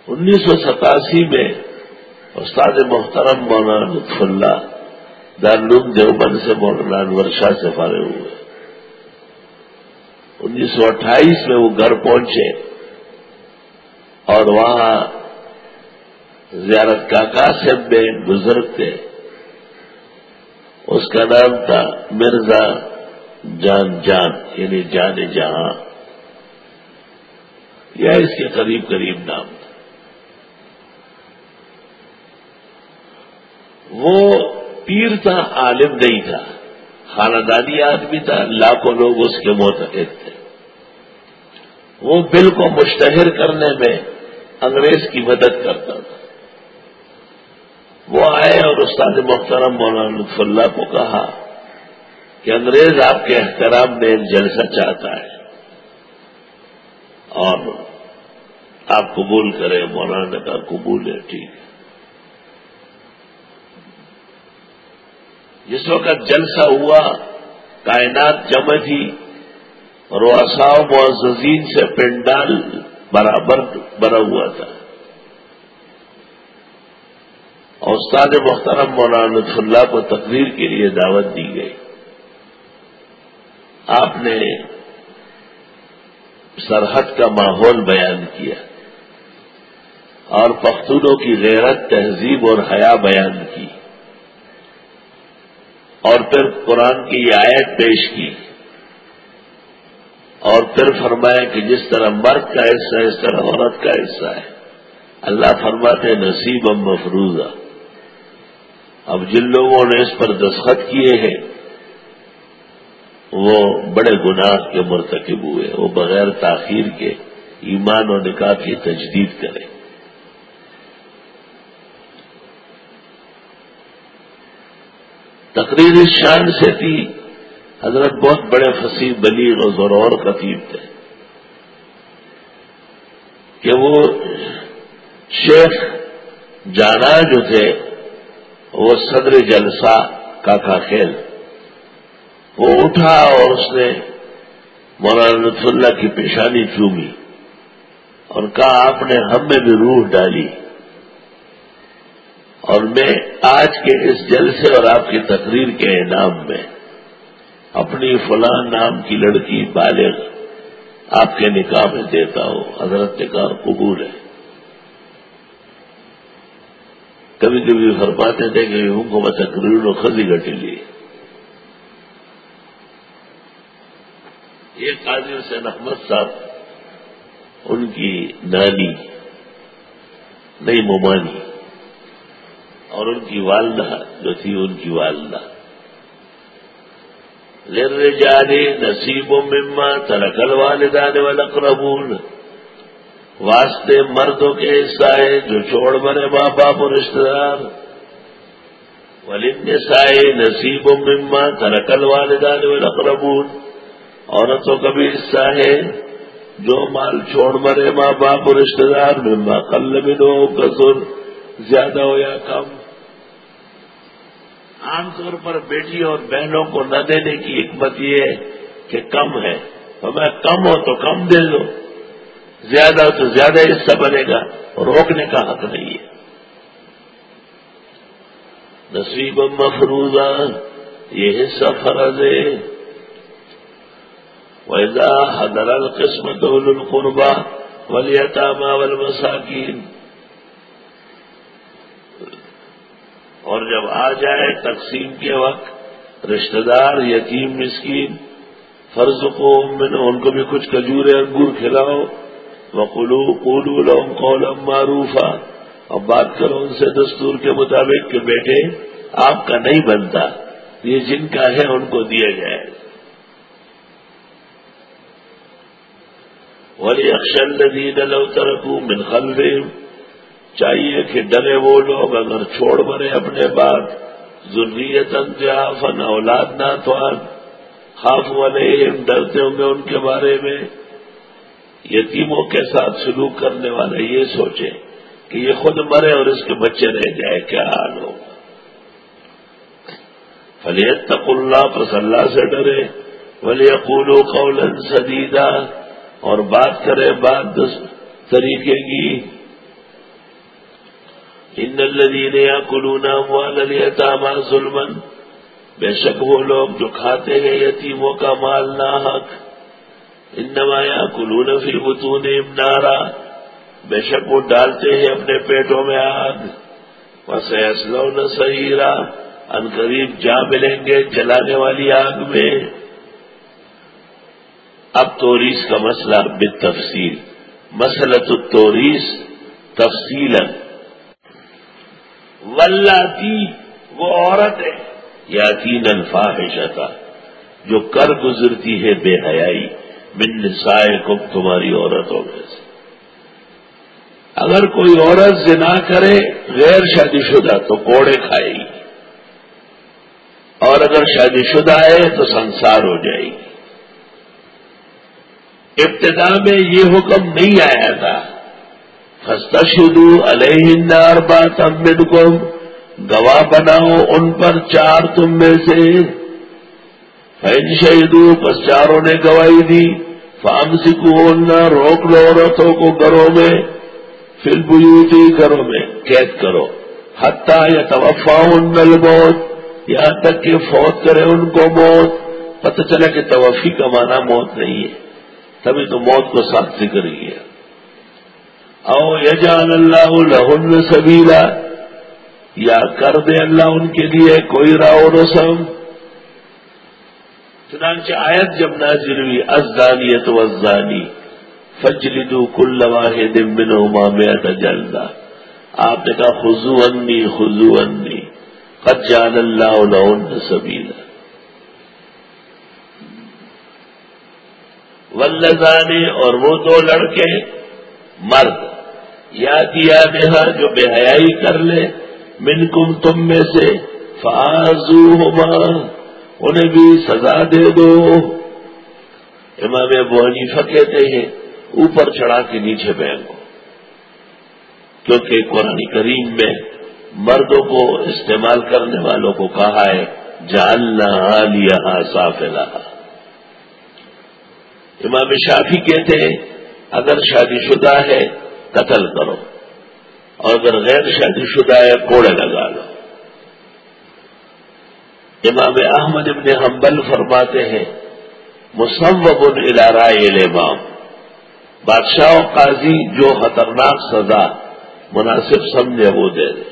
انیس سو ستاسی میں استاد محترم مولانا لطف اللہ دارالعلوم دیوبند سے مولانا انور شاہ سے فارغ ہوئے۔ انیس سو اٹھائیس میں وہ گھر پہنچے اور وہاں زیارت کاکا سے میں بزرگ تھے۔ اس کا نام تھا مرزا جان جان یعنی جان جہاں۔ یا اس کے قریب قریب نام تھا۔ وہ پیر تھا، عالم نہیں تھا۔ خاندانی آدمی تھا، لاکھوں لوگ اس کے معتقد تھے۔ وہ بل کو مشتہر کرنے میں انگریز کی مدد کرتا تھا۔ وہ آئے اور استاد محترم مولانا لطف اللہ کو کہا کہ انگریز آپ کے احترام میں ایک جلسہ چاہتا ہے۔ اور آپ قبول کریں، مولانا نے کہا قبول ہے، ٹھیک ہے۔ جس وقت جلسہ ہوا، کائنات جمع تھی اور وہ اصاؤ معززین سے پنڈال برابر بنا ہوا تھا۔ اور استاد محترم مولانا لطف اللہ کو تقریر کے لیے دعوت دی گئی۔ آپ نے سرحد کا ماحول بیان کیا اور پختونوں کی غیرت، تہذیب اور حیا بیان کی۔ اور پھر قرآن کی یہ آیت پیش کی۔ اور پھر فرمایا کہ جس طرح مرد کا حصہ ہے، اس طرح عورت کا حصہ ہے۔ اللہ فرماتے نصیب ام مفروضہ۔ اب جن لوگوں نے اس پر دستخط کیے ہیں، وہ بڑے گناہ کے مرتکب ہوئے، وہ بغیر تاخیر کے ایمان و نکاح کی تجدید کریں۔ تقریر شان سے تھی، حضرت بہت بڑے فصیح بلی اور اور خطیب تھے۔ کہ وہ شیخ جانا جو تھے، وہ صدر جلسہ کا کھیل وہ اٹھا اور اس نے مولانا لطف اللہ کی پیشانی چومی اور کہا، آپ نے ہم میں بھی روح ڈالی۔ اور میں آج کے اس جلسے اور آپ کی تقریر کے انعام میں اپنی فلاں نام کی لڑکی بالغ آپ کے نکاح میں دیتا ہوں، حضرت نکاح قبول ہے۔ کبھی کبھی فرماتے تھے کہ ان کو میں تقریر و خزی گٹی لی۔ ایک قاضی حسین احمد صاحب، ان کی نانی، نئی ممانی اور ان کی والدہ جو تھی ان کی والدہ۔ لر جانے نصیب و مما ترکل والدان والاقربون واسطے مردوں کے حصہ ہے جو چھوڑ مرے ماں باپ اور رشتے دار۔ ولند سائے نصیب و مما ترکل والدان والاقربون عورتوں کا بھی حصہ ہے جو مال چھوڑ مرے ماں باپ اور رشتے دار۔ مما کل منو کسر زیادہ ہو یا کم۔ عام طور پر بیٹی اور بہنوں کو نہ دینے کی حکمت یہ ہے کہ کم ہے۔ تو میں کم ہو تو کم دے دو۔ زیادہ تو زیادہ حصہ بنے گا۔ روکنے کا حق نہیں ہے۔ نصیب مفروضہ، یہ حصہ فرض ہے۔ ویزا حضر القسمت القربا ولیطامہ والمساکین اور جب آ جائے تقسیم کے وقت، رشتہ دار، یتیم، مسکین، فرض کو ان کو بھی کچھ کجورے انگور کھلاؤ۔ وقلو قولو لهم قولا معروفا۔ اور بات کرو ان سے دستور کے مطابق کہ بیٹے، آپ کا نہیں بنتا، یہ جن کا ہے ان کو دیا جائے۔ ولی اکشل ندی لو ترکو من خلفهم چاہیے کہ ڈرے وہ لوگ اگر چھوڑ مرے اپنے بعد ضروریت فن اولاد نہ تو خاف والے ڈرتے ہوں گے ان کے بارے میں۔ یتیموں کے ساتھ سلوک کرنے والے یہ سوچے کہ یہ خود مرے اور اس کے بچے رہ جائے، کیا حال ہوگا؟ فلیت تق اللہ پس اللہ سے ڈرے۔ ولی اقول قول سدیدہ اور بات کرے بات طریقے کی۔ ان الذین یاکلون اموال الیتاما ظلما بے شک وہ لوگ جو کھاتے ہیں یتیموں کا مال نہ حق ان نمایاں کلون فی بتون نارا بے شک وہ ڈالتے ہیں اپنے پیٹوں میں آگ بس ایسلو نہ سہیرا ان قریب جا ملیں گے جلانے والی آگ میں اب توریس کا مسئلہ بے تفصیل مسئلہ تو توریس تفصیل ولاتی وہ عورت ہے۔ یا تین الفاحشتا جو کر گزرتی ہے بے حیائی، من سائے کو تمہاری عورتوں میں سے۔ اگر کوئی عورت زنا کرے، غیر شادی شدہ تو کوڑے کھائے گی۔ اور اگر شادی شدہ ہے تو سنسار ہو جائے گی۔ ابتدا میں یہ حکم نہیں آیا تھا۔ خستہ شدو الہندار بات گواہ بناؤ ان پر چار تم میں سے۔ فین شہیدو پس چاروں نے گواہی دی۔ فام سکھو روک لو عورتوں کو گھروں میں۔ فل بوتی گھروں میں۔ قید کرو۔ حتہ یا توفا نل موت یہاں تک کہ فوت کرے ان کو موت۔ پتہ چلا کہ توفی کا معنی موت نہیں ہے۔ تبھی تو موت کو ساتھ ذکر کیا او یجان اللہ لہن سبیلا. یا کر دے اللہ ان کے لیے کوئی راؤ رسم. چنانچہ آیت جب نازل ہوئی ازدانی تو ازدانی فجلدو کل واحد منہما میت جلدہ. آپ نے کہا خزو انی خزو انی. قد جان اللہ لہن سبیلا. ولزانے اور وہ دو لڑکے مرد. یا دیا دیہا جو بے حیائی کر لے من کم تم میں سے فازو ہوما انہیں بھی سزا دے دو۔ امام ابو حنیفہ کہتے ہیں، اوپر چڑھا کے نیچے کو کیونکہ قرآن کریم میں مردوں کو استعمال کرنے والوں کو کہا ہے جالنا لیا صاف امام شافی کہتے ہیں، اگر شادی شدہ ہے قتل کرو۔ اور اگر غیر شادی شدہ ہے، کوڑے لگا لو۔ امام احمد ابن حنبل فرماتے ہیں، مصوب الارا الامام۔ بادشاہ و قاضی جو خطرناک سزا مناسب سمجھے وہ دے دے۔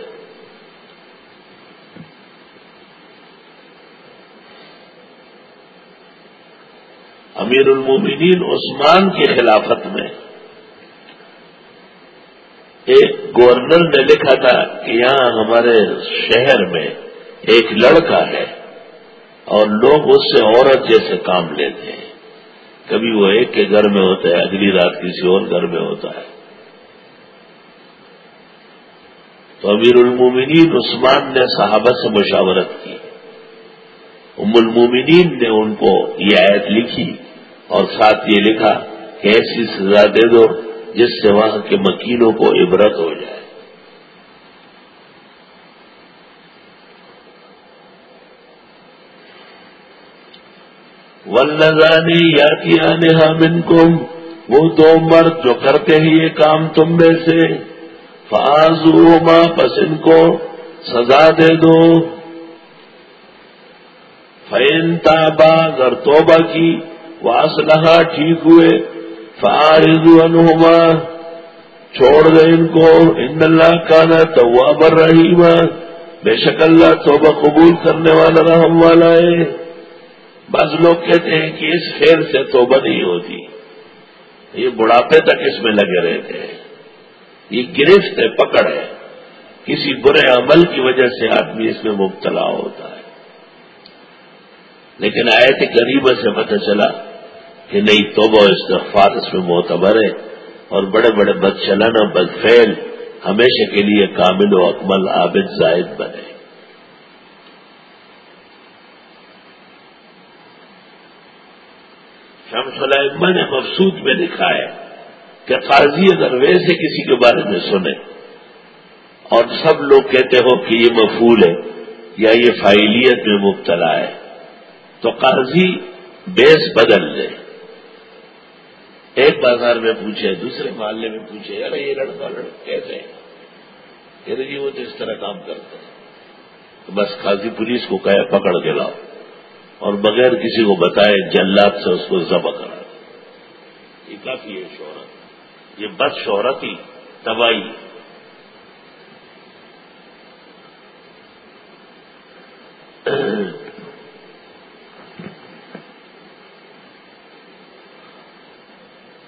امیر المومنین عثمان کی خلافت میں ایک گورنر نے لکھا تھا کہ یہاں ہمارے شہر میں ایک لڑکا ہے اور لوگ اس سے عورت جیسے کام لیتے ہیں۔ کبھی وہ ایک کے گھر میں ہوتا ہے، اگلی رات کسی اور گھر میں ہوتا ہے۔ تو امیر المومنین عثمان نے صحابہ سے مشاورت کی۔ ام المومنین نے ان کو یہ آیت لکھی اور ساتھ یہ لکھا کہ ایسی سزا دے دو جس سے وہاں کے مکینوں کو عبرت ہو جائے۔ ولزانی یا ہم کو وہ دو مرد جو کرتے ہیں یہ کام تم میں سے فاضو ماں پسند کو سزا دے دو۔ فین تابا، اگر توبہ کی واسلحہ ٹھیک ہوئے۔ فارض انہما چھوڑ دے ان کو ان اللہ کا نا تو رحیم بے شک اللہ توبہ قبول کرنے والا رحم والا ہے۔ بعض لوگ کہتے ہیں کہ اس خیر سے توبہ نہیں ہوتی۔ یہ بڑھاپے تک اس میں لگے رہتے ہیں۔ یہ گرفت ہے، پکڑ ہے۔ کسی برے عمل کی وجہ سے آدمی اس میں مبتلا ہوتا ہے۔ لیکن آئے تھے سے پتہ چلا کہ نہیں، توبہ استغفار اس میں معتبر ہے۔ اور بڑے بڑے بد چلن اور بد فیل ہمیشہ کے لیے کامل و اکمل عابد زائد بنے۔ شمس الما نے مفسود میں لکھا ہے کہ قاضی اگر ویسے کسی کے بارے میں سنے اور سب لوگ کہتے ہو کہ یہ مفول ہے یا یہ فائلیت میں مبتلا ہے، تو قاضی بیس بدل دے ایک بازار میں پوچھے، دوسرے محلے میں پوچھے یار یہ لڑکا لڑکا کیسے کہتے جی وہ تو اس طرح کام کرتے ہیں تو بس قاضی پولیس کو کہے پکڑ کے لاؤ۔ اور بغیر کسی کو بتائے جلات سے اس کو ذبح کرا۔ یہ کافی ہے شہرت۔ یہ بد شہرت ہی تباہی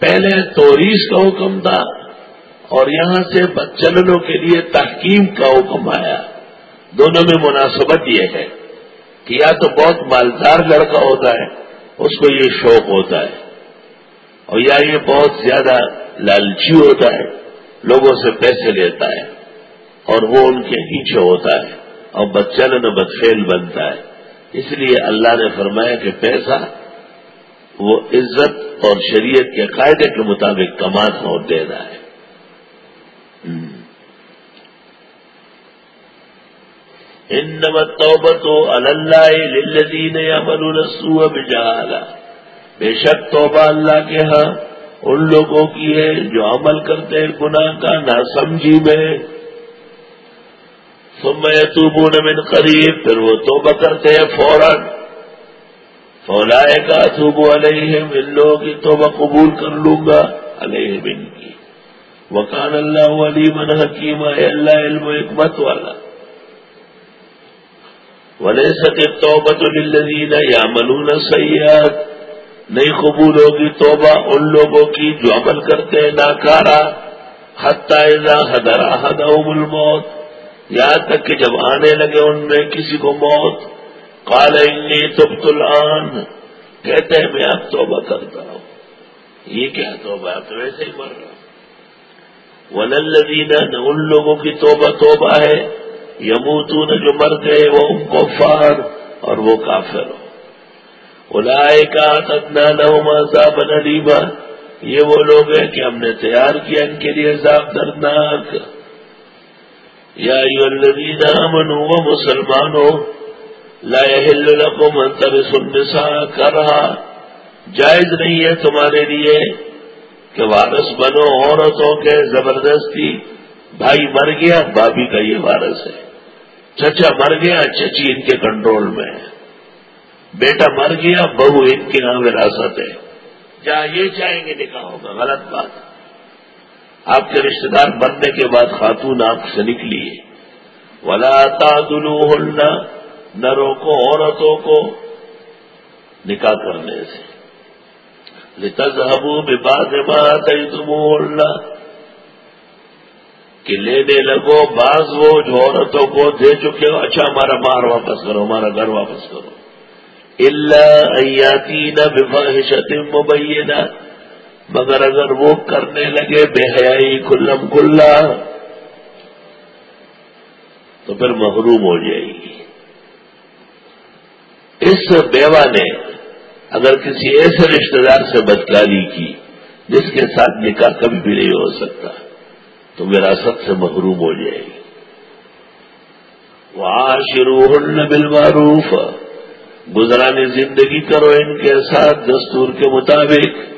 پہلے توریس کا حکم تھا اور یہاں سے چلنوں کے لیے تحکیم کا حکم آیا۔ دونوں میں مناسبت یہ ہے کہ یا تو بہت مالدار لڑکا ہوتا ہے، اس کو یہ شوق ہوتا ہے، اور یا یہ بہت زیادہ لالچی ہوتا ہے، لوگوں سے پیسے لیتا ہے، اور وہ ان کے نیچے ہوتا ہے، اور بدچلن بدفیل بنتا ہے۔ اس لیے اللہ نے فرمایا کہ پیسہ وہ عزت اور شریعت کے قاعدے کے مطابق کمانا اور دینا ہے۔ ان توبت اللہ للذین یعملون السوء بجہالہ۔ بے شک توبہ اللہ کے ہاں ان لوگوں کی ہے جو عمل کرتے ہیں گناہ کا نہ سمجھی میں۔ ثم یتوبون من قریب، پھر وہ توبہ کرتے ہیں فوراً۔ فولائے کا اتوب علیہم، ان لوگوں کی توبہ قبول کر لوں گا علیہ بن کی وکان اللہ علی من حکیم اللہ علم و حکمت والا. ولی سطح توبت للذین یا منون سیاد نہیں قبول ہوگی توبہ ان لوگوں کی جو عمل کرتے ہیں ناکارا اذا حدر احدهم الموت. یہاں تک کہ جب آنے لگے ان میں کسی کو موت کال تبت الان کہتے ہیں میں اب توبہ کرتا ہوں۔ یہ کیا توبہ تو ویسے ہی مر رہا ہوں۔ وللدین ان لوگوں کی توبہ توبہ ہے۔ یموتون جو مر گئے وہ ان کو فار اور وہ کافر ہو الائے کا تدنا نہ بنیبا یہ وہ لوگ ہیں کہ ہم نے تیار کیا ان کے لیے عذاب دردناک۔ یا الذین آمنوا و مسلمانوں لا يحل لكم ان النساء جائز نہیں ہے تمہارے لیے کہ وارث بنو عورتوں کے زبردستی بھائی مر گیا بابی کا یہ وارث ہے۔ چچا مر گیا، چچی ان کے کنٹرول میں ہے۔ بیٹا مر گیا، بہو ان کے نام وراثت ہے۔ جہاں یہ چاہیں گے نکاح ہوگا، غلط بات۔ آپ کے رشتے دار بننے کے بعد خاتون آپ سے نکلی ہے۔ ولا تعدلو نہ روکو عورتوں کو نکاح کرنے سے۔ لتذهبوا ببعض ما آتيتموهن۔ کہ لینے لگو بعض وہ جو عورتوں کو دے چکے ہو۔ اچھا ہمارا مار واپس کرو، ہمارا گھر واپس کرو۔ اللہ ایاتی نہ بفاحشت مبینہ۔ مگر اگر وہ کرنے لگے، بے حیائی کلم کلا تو پھر محروم ہو جائے گی۔ اس بیوہ نے اگر کسی ایسے رشتے دار سے بدکاری کی جس کے ساتھ نکاح کبھی بھی نہیں ہو سکتا، تو وراثت سے محروم ہو جائے گی۔ وہ شروع بالمعروف۔ گزرانی زندگی کرو ان کے ساتھ دستور کے مطابق۔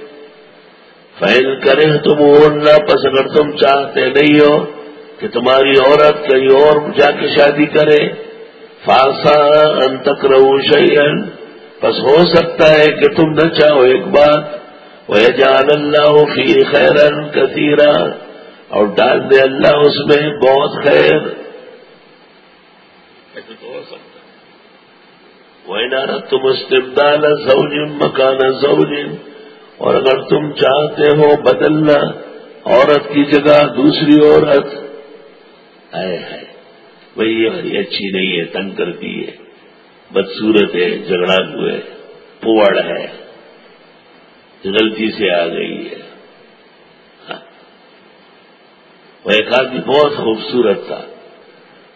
فائل کرے تم نہ پس اگر تم چاہتے نہیں ہو کہ تمہاری عورت کہیں اور جا کے شادی کرے فاسا انتک رہو شعین بس ہو سکتا ہے کہ تم نہ چاہو ایک بات وہ جان اللہ فی خیرن کثیرا، اور ڈال دے اللہ اس میں بہت خیر۔ ایسے تو ہو سکتا ہے۔ وہ نارت تم استبدال سوجم مکان سوجم اور اگر تم چاہتے ہو بدلنا، عورت کی جگہ دوسری عورت۔ آئے ہے۔ بھائی یہ اچھی نہیں ہے، تنگ کرتی ہے۔ بدسورت ہے، جھگڑا ہوئے پوڑ ہے۔ غلطی سے آ گئی ہے۔ وہ ایک آدمی بہت خوبصورت تھا۔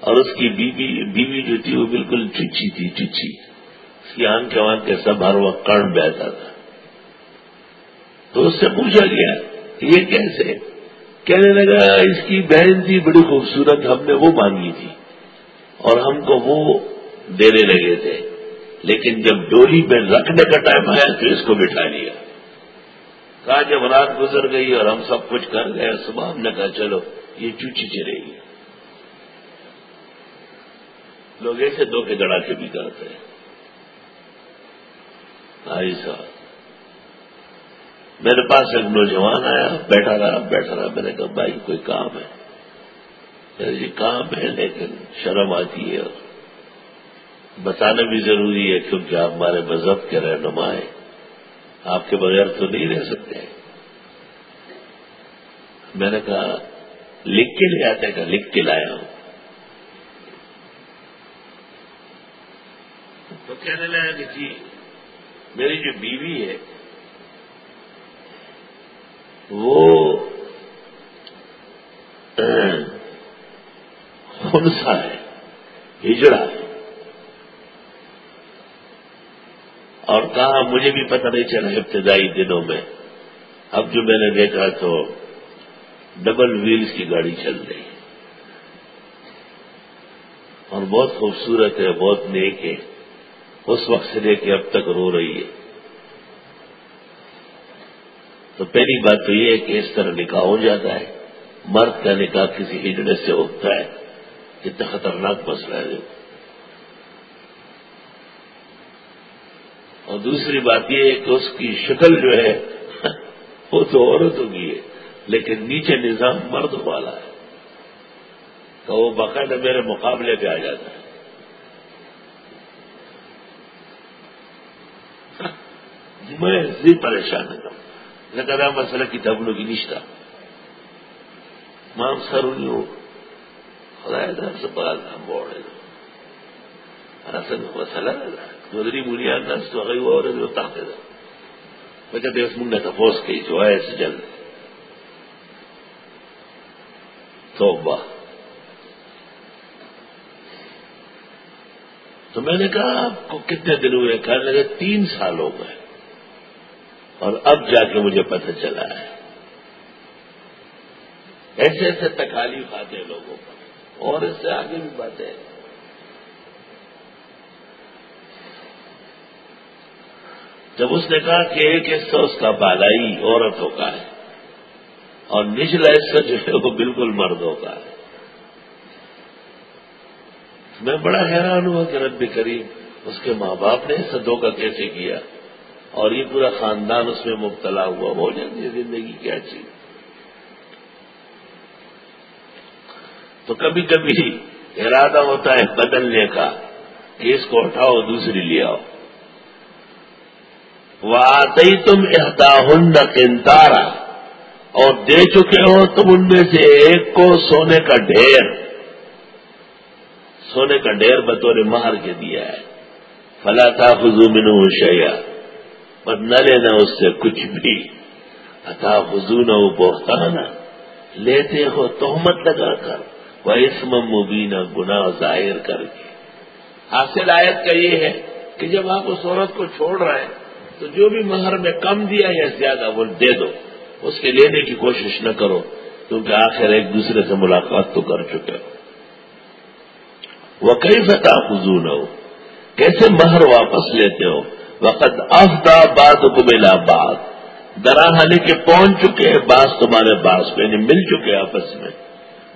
اور اس کی بیوی بیوی جو تھی وہ بالکل چچی تھی چچی اس کی آنکھ کے وہاں کے سب ہر وقت کڑ بہتا تھا۔ تو اس سے پوچھا گیا یہ کیسے؟ کہنے لگا، اس کی بہن تھی، بڑی خوبصورت، ہم نے وہ مانگی تھی۔ اور ہم کو وہ دینے لگے تھے۔ لیکن جب ڈولی میں رکھنے کا ٹائم آیا تو اس کو بٹھا لیا۔ کہا جب رات گزر گئی اور ہم سب کچھ کر گئے صبح ہم نے کہا، چلو، یہ چوچی چلے گی۔ لوگ ایسے دو کے گڑا کے بھی کرتے ہیں۔ بھائی صاحب، میرے پاس ایک نوجوان آیا، بیٹھا رہا بیٹھا رہا۔ میں نے کہا، بھائی، کوئی کام ہے؟ جی کام ہے، لیکن شرم آتی ہے۔ بتانا بھی ضروری ہے کیونکہ آپ ہمارے مذہب کے رہنما ہیں۔ آپ کے بغیر تو نہیں رہ سکتے میں نے کہا، لکھ کے لے آتے کہ لکھ کے لایا ہوں۔ تو کہنے لگا کہ جی میری جو بیوی ہے، وہ خنسا ہے، ہجڑا ہے۔ اور کہا مجھے بھی پتہ نہیں چلا ابتدائی دنوں میں۔ اب جو میں نے دیکھا تو ڈبل ویلز کی گاڑی چل رہی۔ ہے اور بہت خوبصورت ہے، بہت نیک ہے۔ اس وقت سے لے کے اب تک رو رہی ہے۔ تو پہلی بات تو یہ ہے کہ اس طرح نکاح ہو جاتا ہے۔ مرد کا نکاح کسی ہجڑے سے اٹھتا ہے۔ کتنا خطرناک مسئلہ ہے اور دوسری بات یہ ہے کہ اس کی شکل جو ہے، وہ تو عورتوں کی ہے، لیکن نیچے نظام مرد والا ہے۔ تو وہ باقاعدہ میرے مقابلے پہ آ جاتا ہے۔ میں اسی پریشان ہوں۔ لگا مسئلہ کی کی نشتہ مام سر ہوں خدا سے بات ہم بوڑ اصل مسئلہ مدری بنیاد نس تو اگر وہ اور تاکہ میں کہتے اس منڈا تفوس کی جو ہے ایسے جلد توبہ تو میں نے کہا آپ کو کتنے دن ہوئے؟ کہنے لگے تین سال ہو گئے۔ اور اب جا کے مجھے پتہ چلا ہے۔ ایسے ایسے تکالیف آتے ہیں لوگوں کا اور اس سے آگے بھی باتیں جب اس نے کہا کہ ایک حصہ اس کا بالائی عورتوں کا ہے اور نچلا حصہ جو ہے وہ بالکل مردوں کا ہے۔ میں بڑا حیران ہوا کہ رب کریم اس کے ماں باپ نے سدوں کا کیسے کیا اور یہ پورا خاندان اس میں مبتلا ہوا۔ ہو جاتی ہے زندگی کیا چیز۔ تو کبھی کبھی ارادہ ہوتا ہے بدلنے کا کہ اس کو اٹھاؤ دوسری لے آؤ۔ وہ تم احدا ہند کنتارا اور دے چکے ہو تم ان میں سے ایک کو سونے کا ڈھیر۔ سونے کا ڈھیر بطور مہر کے دیا ہے۔ فلا تھا خزو منو شیا پر نہ لینا اس سے کچھ بھی۔ اتا خزو نہ وہ لیتے ہو تہمت لگا کر۔ وہ اسم مبینہ گنا ظاہر کر کے۔ حاصل آیت کا یہ ہے کہ جب آپ اس عورت کو چھوڑ رہے ہیں، تو جو بھی مہر میں کم دیا یا زیادہ وہ دے دو۔ اس کے لینے کی کوشش نہ کرو، کیونکہ آخر ایک دوسرے سے ملاقات تو کر چکے ہو۔ وہ کئی فتح فضول ہو کیسے مہر واپس لیتے ہو؟ وقت افدا باد کو ملا باد دراہنے کے پہنچ چکے ہیں باس تمہارے باس میں یعنی مل چکے آپس میں۔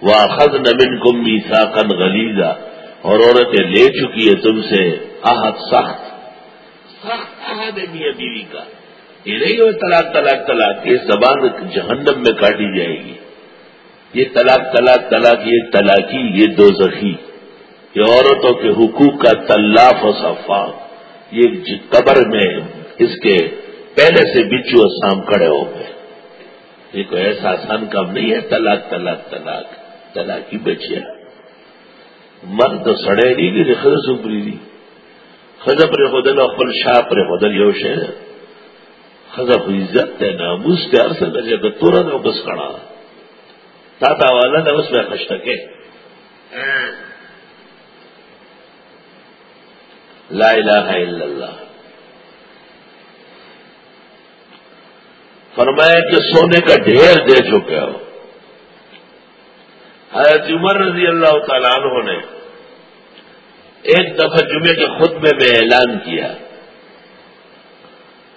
وہ خز نمن کم میسا کن غلیزا اور عورتیں لے چکی ہے تم سے آہت سخت۔ سخت آہد ہے میاں بیوی کا۔ یہ نہیں ہو طلاق طلاق طلاق، یہ زبان جہنم میں کاٹی جائے گی۔ یہ طلاق طلاق طلاق، یہ طلاقی، یہ دو زخی یہ عورتوں کے حقوق کا تلاف و صفاق یہ قبر میں اس کے پہلے سے بچو سام کھڑے ہو گئے۔ یہ کوئی ایسا آسان کام نہیں ہے، طلاق طلاق طلاق۔ طلاقی بچے مرد سڑے نہیں گی خزر سپری دی۔ خزر پر خدل اور شاہ پر خدل یوش ہے۔ خزا خو عزت تے ناموس تے ارسل نجے دا تورا دا بس کڑا تا تا والا دا اس میں خشتکے لا الہ الا اللہ۔ فرمایا کہ سونے کا ڈھیر دے چکے ہو۔ حضرت عمر رضی اللہ تعالیٰ عنہ نے ایک دفعہ جمعے کے خطبے میں اعلان کیا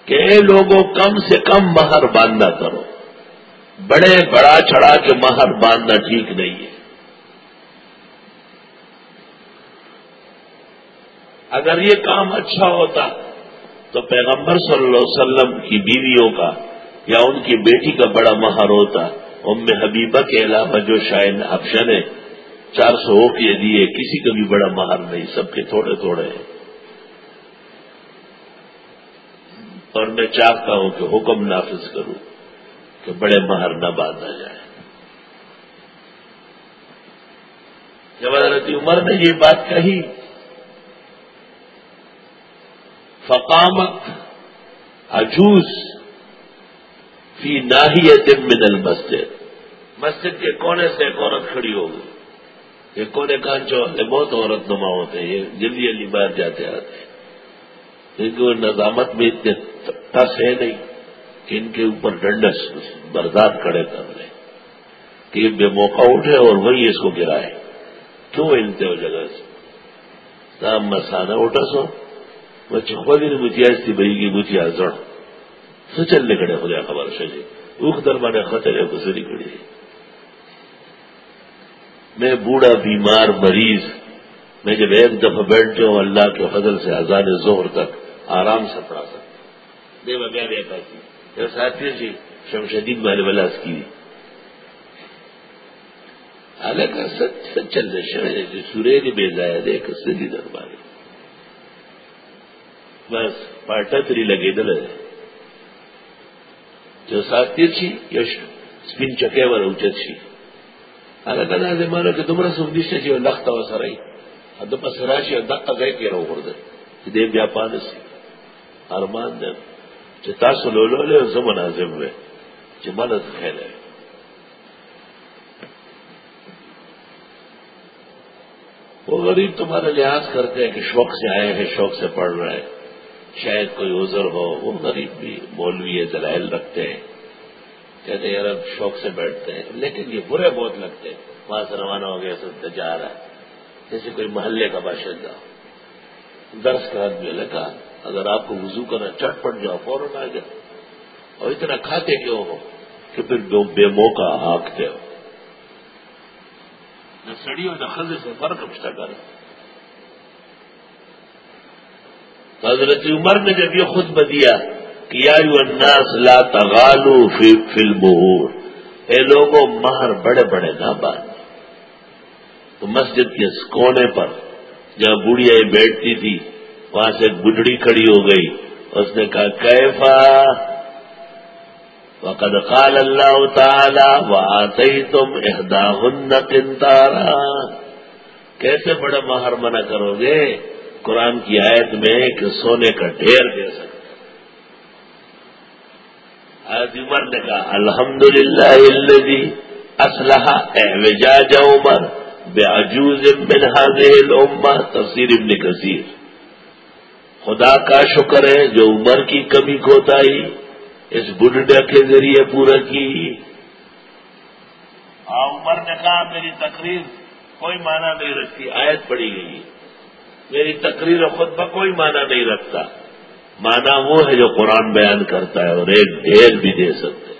کہ لوگوں، کم سے کم مہر باندھنا کرو۔ بڑے بڑا چڑھا کے مہر باندھنا ٹھیک نہیں ہے۔ اگر یہ کام اچھا ہوتا تو پیغمبر صلی اللہ علیہ وسلم کی بیویوں کا یا ان کی بیٹی کا بڑا مہر ہوتا۔ ام حبیبہ کے علاوہ جو شاید حفشہ نے چار سو اوپیے دیے، کسی کا بھی بڑا مہر نہیں، سب کے تھوڑے تھوڑے ہیں۔ اور میں چاہتا ہوں کہ حکم نافذ کروں کہ بڑے مہر نہ باندھا جائے۔ جب حضرت عمر نے یہ بات کہی، فقامت عجوز فی ناحیت من المسجد۔ مسجد کے کونے سے ایک عورت کھڑی ہوگی یہ کونے کانچو والے بہت عورت نما ہوتے ہیں۔ یہ جلدی جلدی باہر جاتے آتے ہیں۔ ان کی نظامت میں اتنے ٹس ہے نہیں کہ ان کے اوپر ڈنڈس بردار کھڑے کر لیں کہ یہ بے موقع اٹھے اور وہی اس کو گرائے۔ کیوں ہلتے ہو جگہ سے؟ نام مسانہ اٹھا سو۔ میں چوپی جی، نے مجھے ایسی بھائی کی مجھے جڑ سو چلنے کھڑے ہو گیا خبر شجی اخ دربانے خطرے گزری کھڑی میں بوڑھا بیمار مریض، میں جب ایک دفعہ بیٹھ جاؤں اللہ کے فضل سے آزاد زہر تک آرام سے پڑھا سکتا دے بغیر ایک ساتھی جی شمشدید والے والا کی۔ حالانکہ سچ چل رہے سورے نے بھیجایا دیکھ سدی دربار بس پارٹا تری لگے دل جو ساتھی چی جی، یش سپین چکے ور اوچت چی حالانکہ دا زمانہ کہ تمہارا سندیش چی و لخت و سرائی اد پس راشی و دقا گئے کے رو ورد چې دې بیا پانه سي ارمان دې چې تاسو لولولې زمون اعظم وې چې مدد خیره وہ غریب تمہارا لحاظ کرتے ہیں کہ شوق سے آئے ہیں، شوق سے پڑھ رہے ہیں. شاید کوئی عذر ہو، وہ غریب بھی مولوی دلائل رکھتے ہیں. کہتے ہیں، یار، اب شوق سے بیٹھتے ہیں لیکن یہ برے بہت لگتے ہیں۔ وہاں سے روانہ ہو گیا سب جا رہا ہے۔ جیسے کوئی محلے کا باشندہ درس کا آدمی لگا، اگر آپ کو وضو کرنا چٹ پٹ جاؤ، فوراً آ جاؤ۔ اور اتنا کھاتے کیوں ہو کہ پھر بے موقع ہانکتے ہو۔ نہ سڑی ہو نہ خزے سے فرق پچھتا کر۔ حضرت عمر نے جب یہ خود بدیا یا الناس لا تغالو فی البہور اے لوگوں مہر بڑے بڑے نہ باندھ تو مسجد کے کونے پر جہاں بوڑھیا بیٹھتی تھی، وہاں سے بڈڑی کھڑی ہو گئی۔ اس نے کہا، کیفا؟ وقد قال اللہ تعالی وہ آتے ہی تم احدا کنتارا کیسے بڑا مہر منع کرو گے؟ قرآن کی آیت میں کہ سونے کا ڈھیر دے سکتے آج عمر نے کہا الحمد للہ اسلحہ احوجاج عمر بے عجوز من حاضر الامہ تفسیر ابن کثیر خدا کا شکر ہے جو عمر کی کمی کوتاہی اس بڈھا کے ذریعے پورا کی۔ عمر نے کہا، میری تقریر کوئی معنی نہیں رکھتی، آیت پڑی گئی۔ میری تقریر خود پر کوئی معنی نہیں رکھتا۔ معنی وہ ہے جو قرآن بیان کرتا ہے اور ایک ڈھیر بھی دے سکتے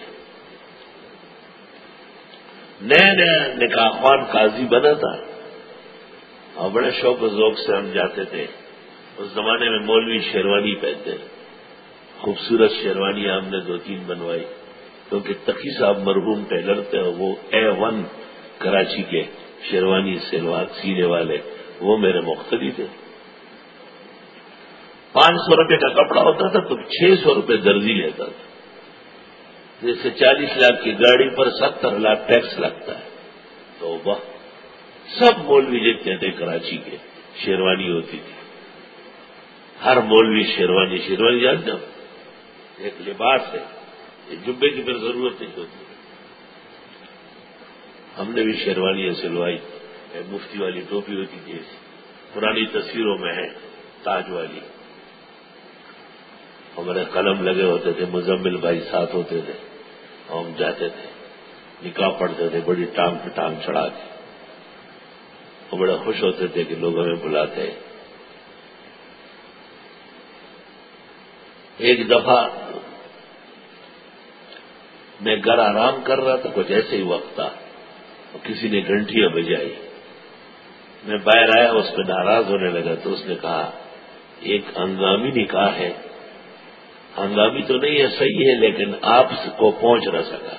نئے نیا نکاح خوان قاضی بنا تھا۔ اور بڑے شوق و ذوق سے ہم جاتے تھے۔ اس زمانے میں مولوی شیروانی پہنتے خوبصورت شیروانی ہم نے دو تین بنوائی۔ کیونکہ تقی صاحب مرحوم ٹیلر تھے وہ اے ون کراچی کے شیروانی سلوار سینے والے، وہ میرے مختلف تھے۔ پانچ سو روپے کا کپڑا ہوتا تھا تو چھ سو روپے درزی لیتا تھا۔ جیسے چالیس لاکھ کی گاڑی پر ستر لاکھ ٹیکس لگتا ہے۔ تو وہ سب مولوی جتنے تھے، کراچی کے شیروانی ہوتی تھی۔ ہر مولوی شیروانی شیروانی جانتے ہو؟ ایک لباس ہے۔ ایک جبے کی پھر ضرورت نہیں ہوتی۔ ہم نے بھی شیروانی سلوائی۔ مفتی والی ٹوپی ہوتی تھی۔ پرانی تصویروں میں ہے، تاج والی۔ ہمارے قلم لگے ہوتے تھے، مزمل بھائی ساتھ ہوتے تھے ہم جاتے تھے، نکاح پڑتے تھے، بڑی ٹانگ پہ ٹانگ چڑھا کے۔ وہ بڑے خوش ہوتے تھے کہ لوگ ہمیں بلاتے ایک دفعہ میں گھر آرام کر رہا تھا، کچھ ایسے ہی وقت تھا، اور کسی نے گھنٹیاں بجائی۔ میں باہر آیا، اس پہ ناراض ہونے لگا تو اس نے کہا، ایک ہنگامی نکاح ہے۔ ہنگامی تو نہیں ہے، صحیح ہے، لیکن آپ کو پہنچ نہ سکا۔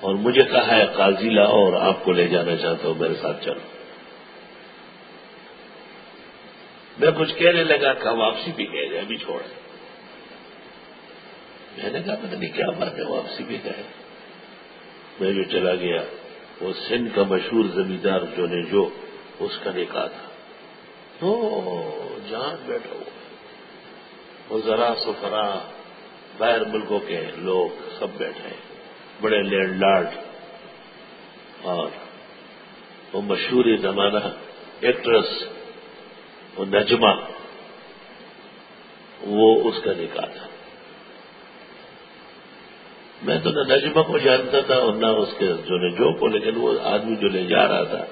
اور مجھے کہا ہے، قاضی لاؤ اور آپ کو لے جانا چاہتا ہوں، میرے ساتھ چلو۔ میں کچھ کہنے لگا کہ واپسی بھی کہہ جائے ابھی چھوڑے میں نے کہا، پتہ نہیں کیا بات ہے، واپسی بھی کہے میں جو چلا گیا، وہ سندھ کا مشہور زمیندار جو نے جو اس کا نکاح تھا۔ تو جان بیٹھا ہوا۔ وہ ذرا سفرا باہر ملکوں کے لوگ سب بیٹھے بڑے لینڈ لارڈ اور وہ مشہور زمانہ ایکٹریس وہ نجمہ، وہ اس کا نکاح تھا۔ میں تو نہ نجمہ کو جانتا تھا اور نہ اس کے جو نے جو کو، لیکن وہ آدمی جو لے جا رہا تھا،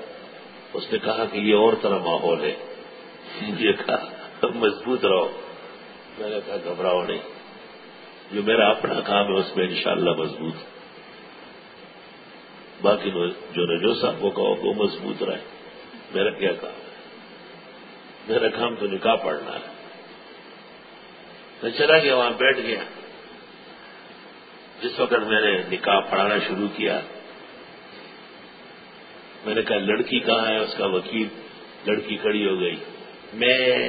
اس نے کہا کہ یہ اور طرح ماحول ہے۔ یہ کہا، مضبوط رہو۔ میں نے کہا گھبراؤ نہیں۔ جو میرا اپنا کام ہے اس میں انشاءاللہ مضبوط۔ باقی جو نے جو صاحب کو کہو وہ مضبوط رہے۔ میرا کیا کام ہے؟ میرا کام تو نکاح پڑنا ہے۔ میں چلا گیا، وہاں بیٹھ گیا۔ جس وقت میں نے نکاح پڑھانا شروع کیا، میں نے کہا لڑکی کہاں ہے؟ اس کا وکیل لڑکی کھڑی ہو گئی۔ میں،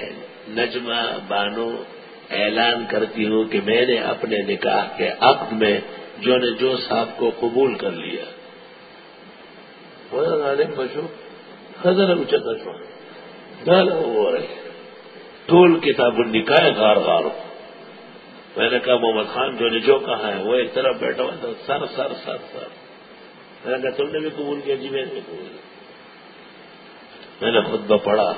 نجمہ، بانو اعلان کرتی ہوں کہ میں نے اپنے نکاح کے عقد میں جو نے جو صاحب کو قبول کر لیا۔ بشو خزر اچھا ہو رہے ٹول کتاب نکاح غار غار میں نے کہا، محمد خان، جو نے جو کہا ہے، وہ ایک طرف بیٹھا ہوا تھا، سر سر سر سر۔ میں نے کہا، تم نے بھی قبول کیا؟ جی میں نے بھی قبول کیا۔ میں نے خطبہ پڑھا۔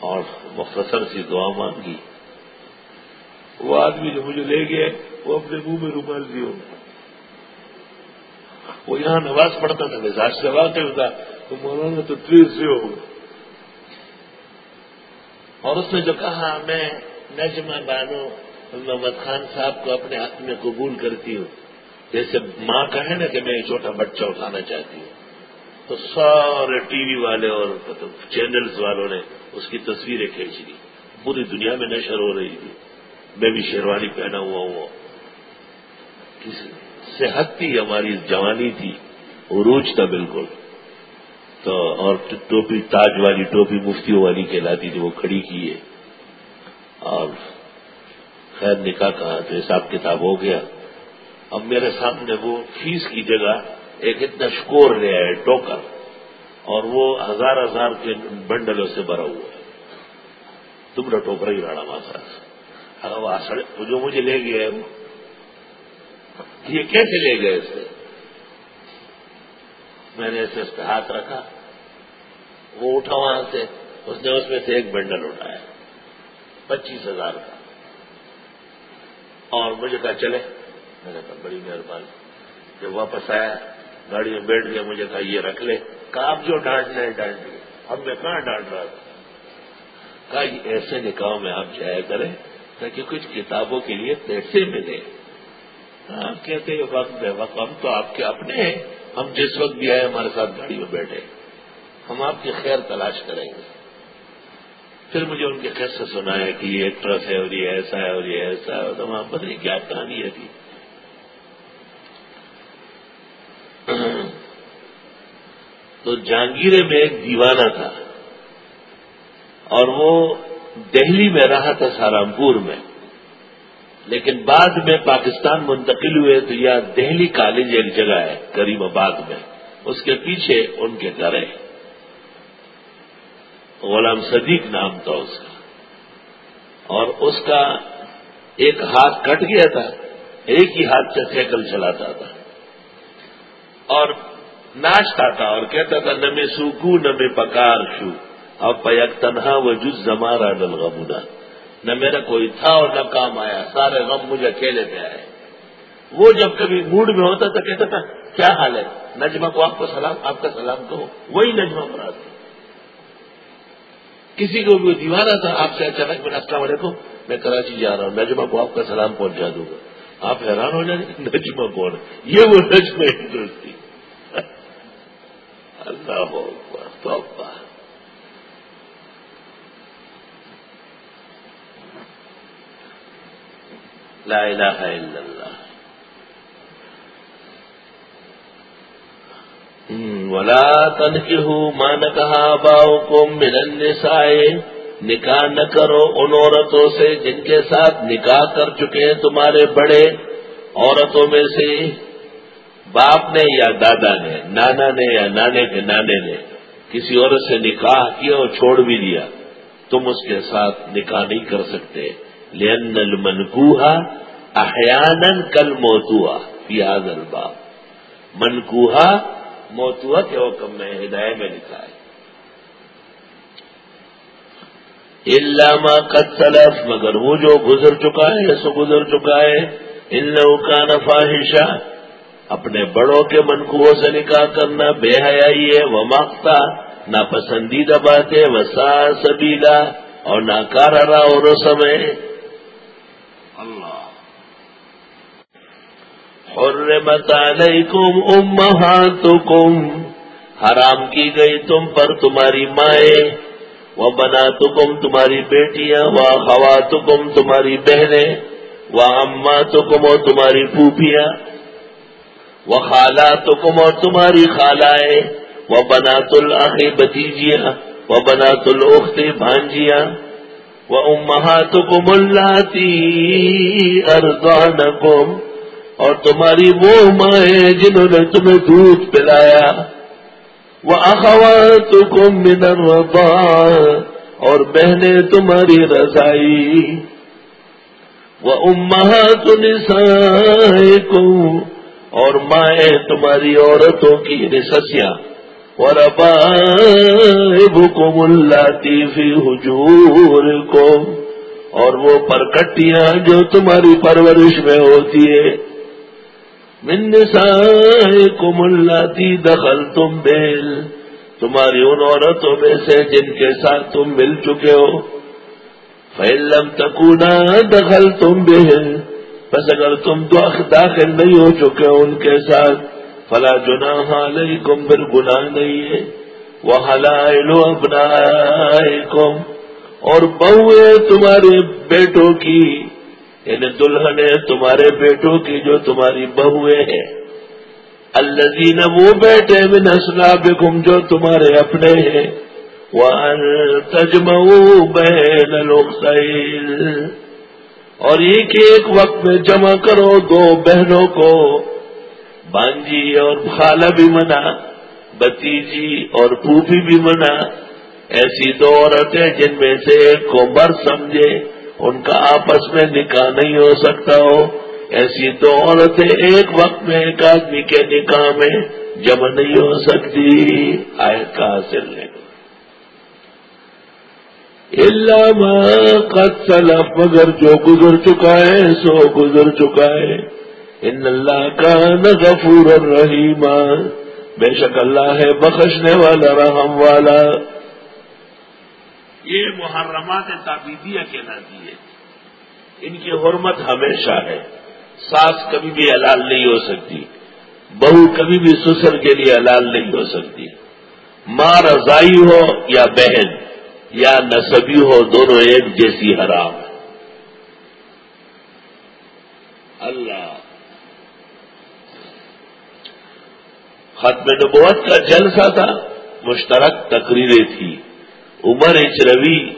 اور مختصر سی دعا مانگی۔ وہ آدمی جو مجھے لے گئے، وہ اپنے منہ میں رومال بھی وہ یہاں نواز پڑھتا تھا، مزاج سے واقع ہوتا تو مولانا تو تیز سے ہوگا اور اس نے جو کہا، میں نجمہ بانو محمد خان صاحب کو اپنے ہاتھ میں قبول کرتی ہوں۔ جیسے ماں کہے نا کہ میں ایک چھوٹا بچہ اٹھانا چاہتی ہوں۔ تو سارے ٹی وی والے اور چینلز والوں نے اس کی تصویریں کھینچ لی پوری دنیا میں نشر ہو رہی تھی۔ میں بھی شیروانی پہنا ہوا ہوا صحت تھی، ہماری جوانی تھی۔ عروج تھا بالکل۔ تو اور ٹوپی، تاج والی ٹوپی مفتیوں والی کہلاتی تھی، وہ کھڑی کی ہے۔ اور خیر، نکاح کہا تو حساب کتاب ہو گیا۔ اب میرے سامنے وہ فیس کی جگہ ایک اتنا شکور لے آئے ٹوکر۔ اور وہ ہزار ہزار کے بنڈلوں سے بھرا ہوا ہے۔ تم نے ٹوکرا ہی راڑا ماسا۔ جو مجھے لے گیا ہے وہ یہ کیسے لے گئے اسے میں نے اسے اس پہ ہاتھ رکھا۔ وہ اٹھا وہاں سے۔ اس نے اس میں سے ایک بنڈل اٹھایا۔ پچیس ہزار کا۔ اور مجھے کہا، چلے۔ میں نے کہا، بڑی مہربانی۔ جب واپس آیا گاڑی میں بیٹھ گیا مجھے کہا، یہ رکھ لے۔ کہا آپ جو ڈانٹنا ہے، ڈانٹ لیا اب میں کہاں ڈانٹ رہا تھا کہا ایسے نکاح میں آپ جایا کریں تاکہ کچھ کتابوں کے لیے پیسے ملے۔ آپ کہتے ہیں وقت بے وقت، ہم تو آپ کے اپنے ہیں۔ ہم جس وقت بھی آئے، ہمارے ساتھ گاڑی میں بیٹھے۔ ہم آپ کی خیر تلاش کریں گے۔ پھر مجھے ان کے قصے سنایا کہ یہ ایکٹرس ہے اور یہ ایسا ہے اور یہ ایسا ہے۔ اور تمام پتہ نہیں کیا کہانی ہے تھی تو جہانگیرے میں ایک دیوانہ تھا اور وہ دہلی میں رہا تھا سہارنپور میں۔ لیکن بعد میں پاکستان منتقل ہوئے تو یہ دہلی کالج ایک جگہ ہے، کریم آباد میں۔ اس کے پیچھے ان کے گھر ہے غلام صدیق نام تھا اس کا۔ اور اس کا ایک ہاتھ کٹ گیا تھا، ایک ہی ہاتھ سے سائیکل چلاتا تھا۔ اور ناچتا تھا اور کہتا تھا، نہ میں سوکھوں، نہ میں پکار شو اب پیک تنہا وہ جز زمارا نل نہ میرا کوئی تھا اور نہ کام آیا، سارے غم مجھے اکیلے پہ آئے۔ وہ جب کبھی موڈ میں ہوتا تھا، کہتا تھا، کیا حال ہے؟ نجمہ کو آپ کو سلام، آپ کا سلام کہو۔ وہی نجمہ مراد تھی کسی کو بھی دیوانہ تھا، آپ سے اچانک میں السلام علیکم میں کراچی جا رہا ہوں، نجمہ کو آپ کا سلام پہنچا دوں گا۔ آپ حیران ہو جائیں، نجمہ کون یہ وہ نجمہ تھی اللہ توبہ لا الہ الا اللہ۔ ولا تنکہو ما نکہا باؤکم من النساء۔ نکاح نہ کرو ان عورتوں سے، جن کے ساتھ نکاح کر چکے ہیں تمہارے بڑے، عورتوں میں سے۔ باپ نے یا دادا نے، نانا نے یا نانے کے نانے نے کسی عورت سے نکاح کیا اور چھوڑ بھی دیا، تم اس کے ساتھ نکاح نہیں کر سکتے۔ لین المنکوہا احیان کل موتوا پیاز الباب۔ منکوہا موتوا کے حکم میں ہدایت میں لکھا ہے۔ علامہ قد سلف، مگر وہ جو گزر چکا ہے، سو گزر چکا ہے۔ ان لوگوں کا نفاہشہ اپنے بڑوں کے منقوبوں سے نکاح کرنا بے حیائی ہے، وہ ماختا نہ پسندیدہ باتیں وسا سبیلا اور نہ کارا اور سمے۔ اللہ۔ حرمت علیکم امہاتکم، حرام کی گئی تم پر تمہاری مائیں۔ وہ بنا تمہاری بیٹیاں، وہ ہوا تمہاری بہنیں، وہ اما تکم اور تمہاری پھوپیاں وہ خالہ تکم اور تمہاری خالائیں وہ بنا تل بتیجیاں وہ بنا تل بھانجیاں وہ امہا تکم اللہ اور تمہاری وہ مائیں جنہوں نے تمہیں دودھ پلایا وہ اخوات کو منر اور بہنیں تمہاری رضائی وہ امہات نسائکم اور مائیں تمہاری عورتوں کی نسسیاں اور ابا کو فی حجور کو اور وہ پرکٹیاں جو تمہاری پرورش میں ہوتی ہے۔ من نسائکم اللاتی دخل تم بیل تمہاری ان عورتوں میں سے جن کے ساتھ تم مل چکے ہو۔ فیلم تکونا دخل تم بہل بس اگر تم داخل نہیں ہو چکے ان کے ساتھ، فلا جنا علیکم، پھر گناہ نہیں ہے۔ وہ حلائلو اپنا اور بہوے تمہارے بیٹوں کی یعنی دلہن تمہارے بیٹوں کی جو تمہاری بہویں ہیں۔ الزین وہ بیٹے میں نسلا جو تمہارے اپنے ہیں۔ وہ تجم بہن لوگ اور یہ کہ ایک وقت میں جمع کرو دو بہنوں کو بانجی اور خالہ بھی منا بتیجی اور پوپھی بھی منا ایسی دو عورتیں جن میں سے ایک کو مر سمجھے، ان کا آپس میں نکاح نہیں ہو سکتا ہو۔ ایسی دو عورتیں ایک وقت میں ایک آدمی کے نکاح میں جمع نہیں ہو سکتی۔ آئے کا حاصل نہیں قد سلف، مگر جو گزر چکا ہے سو گزر چکا ہے۔ ان اللہ کا غفور الرحیم بے شک اللہ ہے بخشنے والا، رحم والا۔ یہ محرمات تعبیدیہ کہلاتی ہے ان کی حرمت ہمیشہ ہے۔ ساس کبھی بھی حلال نہیں ہو سکتی۔ بہو کبھی بھی سسر کے لیے حلال نہیں ہو سکتی۔ ماں رضائی ہو یا بہن۔ یا نصبی ہو دونوں ایک جیسی حرام اللہ۔ ختم نبوت کا جلسہ تھا، مشترک تقریریں تھی عمر اچروی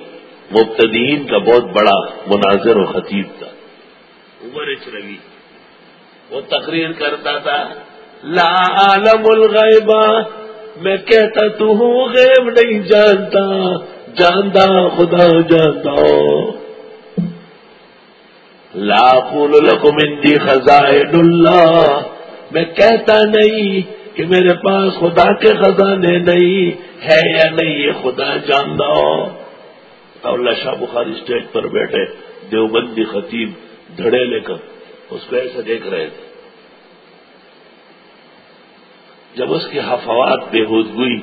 مبتدین کا بہت بڑا مناظر و خطیب تھا۔ عمر اچروی وہ تقریر کرتا تھا، لا عالم الغیبہ میں کہتا تو ہوں، غیب نہیں جانتا۔ جانتا خدا جانتا لا قول لکم اندی خزائن اللہ۔ میں کہتا نہیں کہ میرے پاس خدا کے خزانے نہیں ہے یا نہیں، یہ خدا جاننا ہو اللہ شاہ بخاری اسٹیج پر بیٹھے، دیوبندی خطیب دھڑے لے کر اس کو ایسے دیکھ رہے تھے۔ جب اس کی حفوات بے ہوئی ہوئی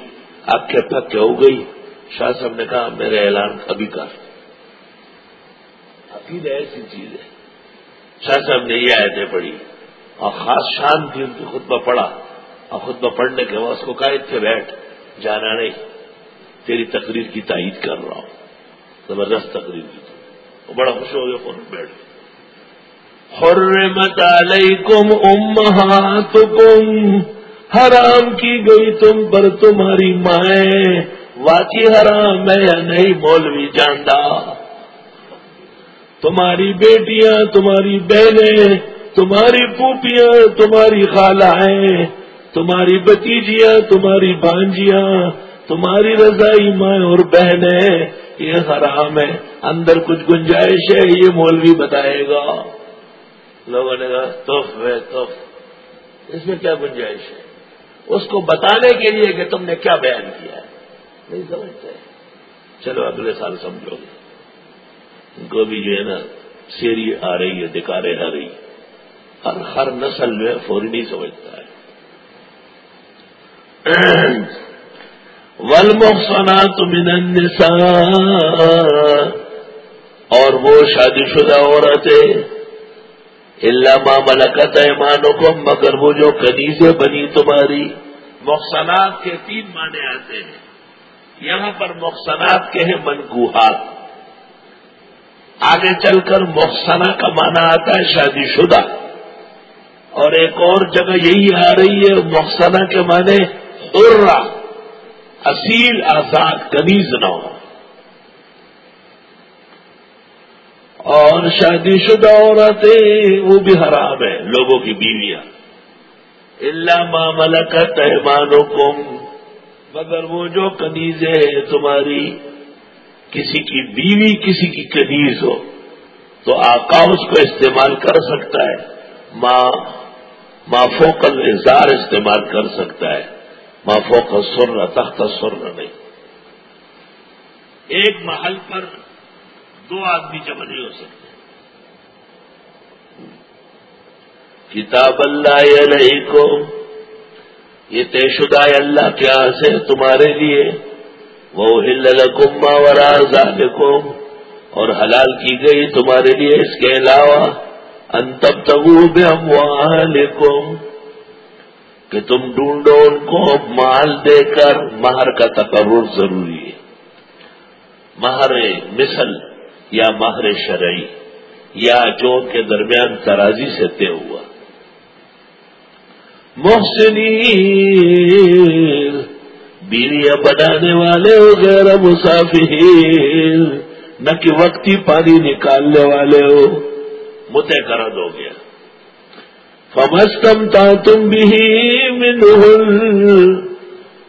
کے ہو گئی۔ شاہ صاحب نے کہا میرے اعلان ابھی کر عقید ایسی چیز ہے۔ شاہ صاحب نے یہ آیتیں پڑھی۔ اور خاص شان تھی ان کی خطبہ پڑھا۔ اور خطبہ پڑھنے کے بعد اس کو قائد تھے بیٹھ جانا نہیں۔ تیری تقریر کی تائید کر رہا ہوں۔ زبردست تقریر کی تو وہ بڑا خوش ہو گیا فون بیٹھ حرمت علیکم امہاتکم حرام کی گئی تم پر تمہاری مائیں۔ واقعی حرام ہے یا نہیں مولوی جاندا تمہاری بیٹیاں، تمہاری بہنیں، تمہاری پوپیاں، تمہاری خالائیں، تمہاری بتیجیاں، تمہاری بانجیاں تمہاری رضائی ماں اور بہنیں، یہ حرام ہے۔ اندر کچھ گنجائش ہے، یہ مولوی بتائے گا۔ لوگوں نے کہا، توف ہے، توف۔ اس میں کیا گنجائش ہے؟ اس کو بتانے کے لیے کہ تم نے کیا بیان کیا ہے؟ نہیں سمجھتے۔ چلو اگلے سال سمجھو۔ گے ان کو بھی جو ہے نا سیری آ رہی ہے دکارے آ رہی۔ ہر ہر نسل میں فوری نہیں سمجھتا ہے۔ ولمحسنات من النساء اور وہ شادی شدہ عورتیں اللہ ما ملکت ایمانکم مگر وہ جو کنیزیں بنی تمہاری۔ محسنات کے تین معنی آتے ہیں۔ یہاں پر محسنات کے ہیں منگوہات آگے چل کر محسنہ کا معنی آتا ہے شادی شدہ۔ اور ایک اور جگہ یہی آ رہی ہے محسنہ کے معنی ارا اصیل آزاد کنیز نہ ہو۔ اور شادی شدہ عورتیں وہ بھی حرام ہے لوگوں کی بیویاں۔ اللہ معاملہ کا تہمانوں مگر وہ جو کنیزیں تمہاری، کسی کی بیوی، کسی کی کنیز ہو، تو آقا اس کو استعمال کر سکتا ہے۔ ماں ماں فوکل اظہار استعمال کر سکتا ہے۔ ماں فوکل سر تخت سر نہیں۔ ایک محل پر دو آدمی جمع نہیں ہو سکتے۔ کتاب اللہ علیہ کو یہ طے شدہ اللہ کیا سے تمہارے لیے۔ وہ ہل کما ورا اور حلال کی گئی تمہارے لیے اس کے علاوہ۔ انتب تبو بے ہم کہ تم ڈھونڈو ان کو مال دے کر۔ مہر کا تقرر ضروری ہے۔ مہر مثل یا مہر شرعی۔ یا جو کے درمیان ترازی سے طے ہوا۔ محسنی بیویاں بنانے والے ہو غیر مسافر نہ کہ وقتی پانی نکالنے والے ہو۔ متے کرد ہو گیا۔ فمستم تا تم بھی من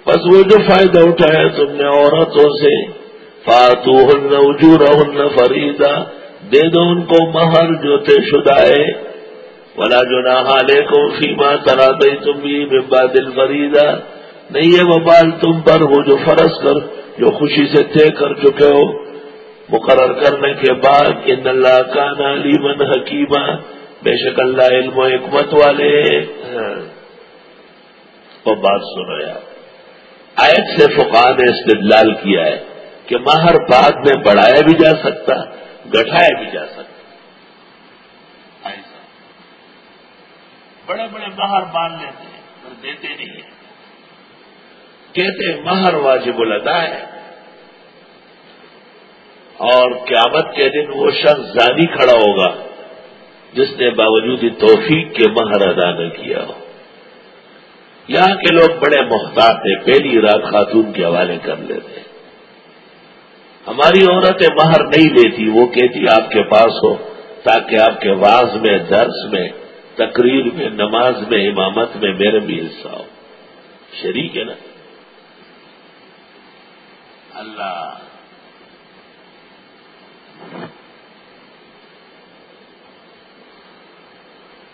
بس وہ جو فائدہ اٹھایا تم نے عورتوں سے فاتو ہن اجور ہن فریدا دے دو ان کو مہر جو تھے شدائے ولا جو نہ حالے کو فیما ترا دئی تم بھی بمبا دل فریدا نہیں ہے وہ بال تم پر، وہ جو فرض کر، جو خوشی سے طے کر چکے ہو۔ مقرر کرنے کے بعد، ان اللہ کا نالی من حکیمہ بے شک اللہ علم و حکمت والے وہ بات سنو یار۔ آیت سے فقان نے استدلال کیا ہے کہ مہر بعد میں بڑھایا بھی جا سکتا گٹھایا بھی جا سکتا۔ بڑے بڑے مہر مان لیتے ہیں، پر دیتے نہیں ہیں۔ کہتے مہر واجب الادا ہے۔ اور قیامت کے دن وہ شخص زانی کھڑا ہوگا، جس نے باوجود توفیق کے مہر ادا نہ کیا ہو۔ یہاں کے لوگ بڑے محتاط تھے پہلی رات خاتون کے حوالے کر لیتے ہماری عورتیں مہر نہیں لیتی وہ کہتی، آپ کے پاس ہو، تاکہ آپ کے واز میں، درس میں تقریر میں، نماز میں، امامت میں میرے بھی حصہ ہو شریک ہے نا؟ اللہ۔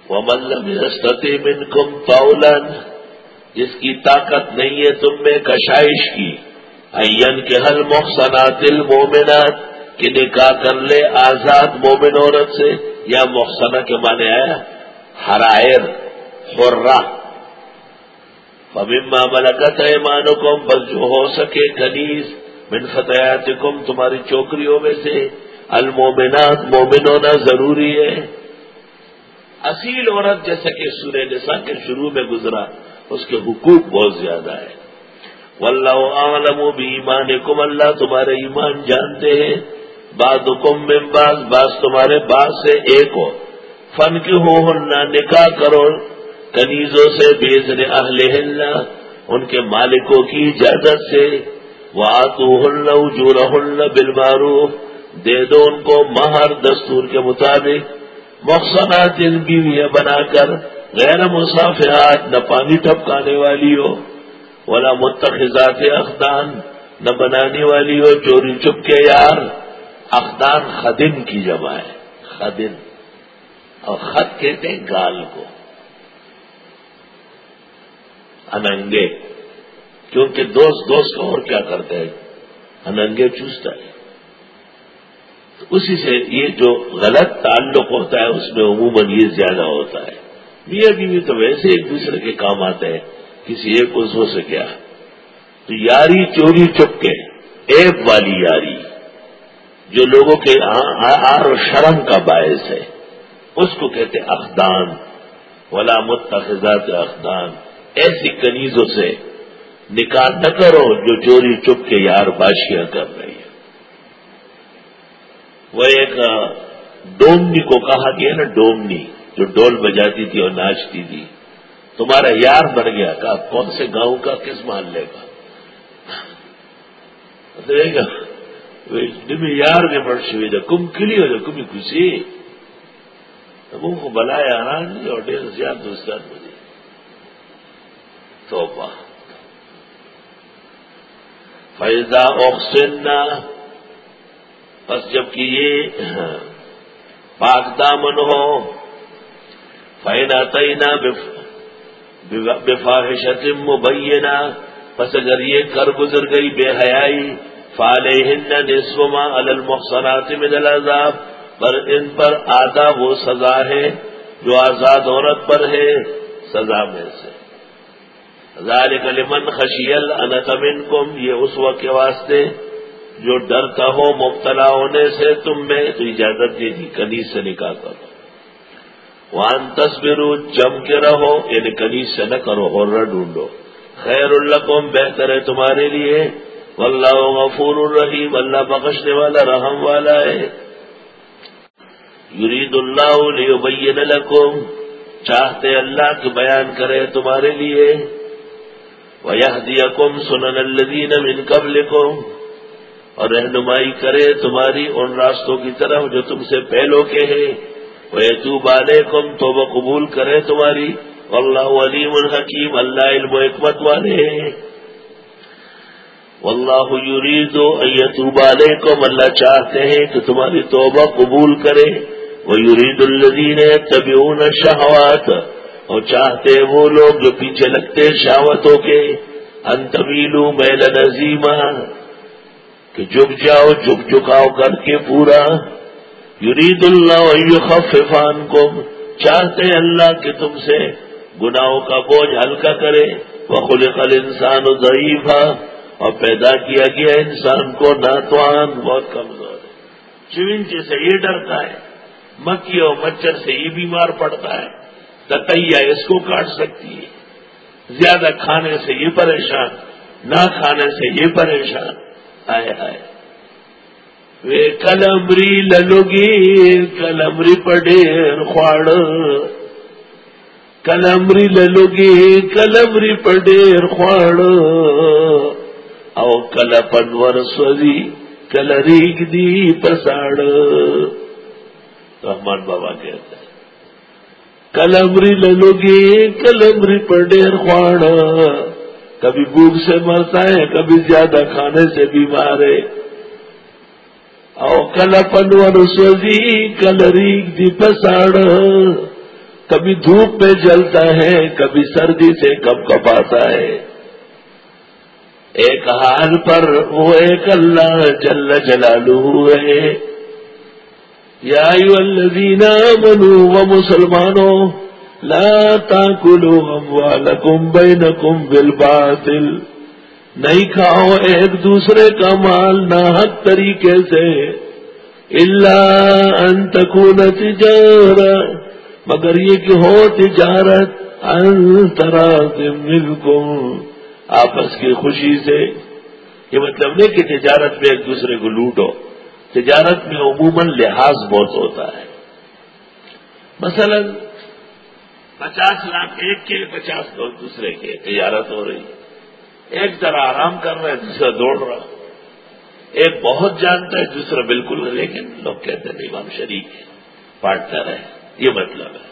وہ مطلب من کم پاؤلن جس کی طاقت نہیں ہے تم میں کشائش کی این کے حل محسنات المومنات کہ نکاح کر لے آزاد مومن عورت سے، یا محسنہ کے معنی آیا؟ ہرائر خرا فمما ملکت ایمانکم بس جو ہو سکے کنیز، من فتحاتکم تمہاری چوکریوں میں سے. المومنات مومن ہونا ضروری ہے. اصیل عورت جیسا کہ سورہ نساء کے شروع میں گزرا، اس کے حقوق بہت زیادہ ہے واللہ عالم و بھی ایمان کم اللہ تمہارے ایمان جانتے ہیں. بعد حکم میں بعض بعض تمہارے بعض سے ایک ہو. فن کی ہو نکاح کرو، کنیزوں سے بیزن اہل ہلنا ان کے مالکوں کی اجازت سے۔ وہ آتو ہلنا جو رہنا دے دو ان کو مہر دستور کے مطابق۔ مقصنات ان بیویاں بنا کر غیر مسافرات نہ پانی ٹپکانے والی ہو ولا متخذات اخدان، نہ بنانے والی ہو چوری چپ کے یار۔ اخدان خدن کی جمع ہے، خدن۔ اور خط کہتے ہیں گال کو۔ اننگے۔ کیونکہ دوست دوست اور کیا کرتے ہیں؟ اننگے چوستا ہے۔ تو اسی سے یہ جو غلط تعلق ہوتا ہے، اس میں عموماً یہ زیادہ ہوتا ہے۔ میاں بیوی تو ویسے ایک دوسرے کے کام آتے ہیں، کسی ایک کو سے کیا۔ تو یاری چوری چپ کے ایپ والی یاری، جو لوگوں کے آر و شرم کا باعث ہے۔ اس کو کہتے اخدان، ولا متخذات اخدان۔ ایسی کنیزوں سے نکال نہ کرو جو چوری چپ کے یار باشیاں کر رہی ہے وہ ایک ڈومنی کو کہا گیا نا، ڈومنی، جو ڈول بجاتی تھی اور ناچتی تھی۔ تمہارا یار بن گیا۔ کہا، کون سے گاؤں کا، کس محلے کا؟ گا یار نے بڑھ سی کم کلی ہو جائے کمی خوشی۔ تم کو بلایا آرام اور ڈیڑھ زیادہ دوستان مجھے تو فیضا آکسیجن بس جبکہ یہ، پاک دامن ہو فائنا تعینہ بفاحشت مبینہ۔ پس اگر یہ کر گزر گئی، بے حیائی فالح ہند نسوما المحسنات من العذاب۔ پر ان پر آدھا وہ سزا ہے جو آزاد عورت پر ہے، سزا میں سے۔ ذالک لمن خشیل انتمن کم یہ اس وقت کے واسطے جو ڈرتا ہو، مبتلا ہونے سے تم میں تو اجازت دے دی، کنیز سے نکاح کرو۔ وان تصویر جم کے رہو یعنی کنیز سے نہ کرو اور نہ ڈھونڈو۔ خیر القم بہتر ہے تمہارے لیے۔ واللہ غفور الرحیم، اللہ بخشنے والا، رحم والا ہے۔ یرید اللہ لیبین لکم، چاہتے اللہ کے بیان کرے تمہارے لیے۔ وَيَهْدِيَكُمْ سُنَنَ الَّذِينَ مِنْ قَبْلِكُمْ اور رہنمائی کرے تمہاری ان راستوں کی طرف جو تم سے پہلو کے ہیں۔ وہ بالے کم تو وہ قبول کرے تمہاری۔ اللہ علیم الحکیم اللہ علم و حکمت والے اللہ یرید ایتوب علیکم، اللہ چاہتے ہیں کہ تمہاری توبہ قبول کرے۔ وہ یرید الدین طبیون شہوات اور چاہتے وہ لوگ جو پیچھے لگتے شہوتوں کے۔ ان انتویلو میل نظیمہ کہ جھک جاؤ، جھک جھکاؤ کر کے پورا۔ یرید اللہ خفان کو چاہتے اللہ کہ تم سے گناہوں کا بوجھ ہلکا کرے۔ وہ خلقل انسان و ضعیفہ اور پیدا کیا گیا انسان کو ناتوان، بہت کمزور ہے۔ چونچے سے یہ ڈرتا ہے مکھی اور مچھر سے یہ بیمار پڑتا ہے تتیا اس کو کاٹ سکتی ہے۔ زیادہ کھانے سے یہ پریشان، نہ کھانے سے یہ پریشان۔ آئے آئے۔ وے کلمری للوگی، کلمری پڑے خواڑ کلمری للوگی، کلمری پڑے خواڑ او کل پنور سوزی کل ریگ دی پساڑ۔ رحمان بابا کہتا ہے، کلمری للوگی کلمری پڑے خواڑ کبھی بھوک سے مرتا ہے، کبھی زیادہ کھانے سے بیمار ہے. او کل پنور سوزی کل ریگ دی پساڑ، کبھی دھوپ میں جلتا ہے، کبھی سردی سے کب کپاتا ہے۔ ایک حال پر وہ ایک اللہ جل جلالو ہے۔ یا الذین منو و مسلمانوں لا تاکلوا اموالکم بینکم بالباطل نہیں کھاؤ ایک دوسرے کا مال ناحق طریقے سے اللہ انتقون تجارت مگر یہ کہ ہو تجارت انترا مل کو آپس کی خوشی سے یہ مطلب نہیں کہ تجارت میں ایک دوسرے کو لوٹو تجارت میں عموماً لحاظ بہت ہوتا ہے۔ مثلا پچاس لاکھ ایک کے پچاس لوگ دوسرے کے تجارت ہو رہی ہے۔ ایک طرح آرام کر رہا ہے، دوسرا دوڑ رہا ایک بہت جانتا ہے، دوسرا بالکل لیکن لوگ کہتے ہیں، نہیں، ہم شریک پارٹنر ہے یہ مطلب ہے۔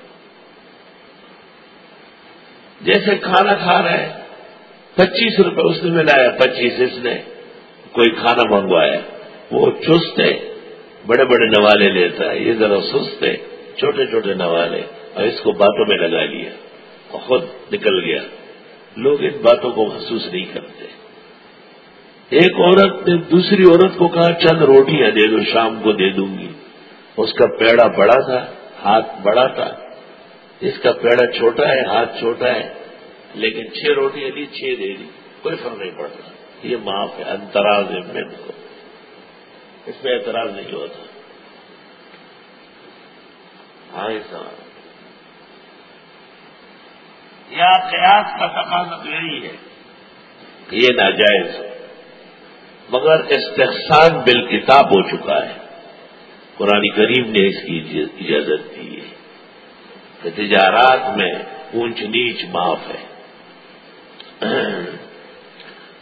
جیسے کھانا کھا رہا ہے، پچیس روپے اس نے ملایا، پچیس اس نے، کوئی کھانا منگوایا۔ وہ چست ہے، بڑے بڑے نوالے لیتا ہے، یہ ذرا سست ہے، چھوٹے چھوٹے نوالے، اور اس کو باتوں میں لگا لیا، اور خود نکل گیا۔ لوگ ان باتوں کو محسوس نہیں کرتے۔ ایک عورت نے دوسری عورت کو کہا، چند روٹیاں دے دو، شام کو دے دوں گی۔ اس کا پیڑا بڑا تھا، ہاتھ بڑا تھا۔ اس کا پیڑا چھوٹا ہے، ہاتھ چھوٹا ہے، لیکن چھ روٹیاں دی، چھ دے دی، کوئی فرق نہیں پڑتا۔ یہ معاف ہے انتراز ہے میں کو۔ اس پہ اعتراض نہیں ہوتا۔ ہاں سوال یا قیاس کا تقاضا تو یہی ہے کہ یہ ناجائز مگر استحسان بل کتاب ہو چکا ہے۔ قرآن کریم نے اس کی اجازت دی ہے کہ تجارات میں اونچ نیچ معاف ہے۔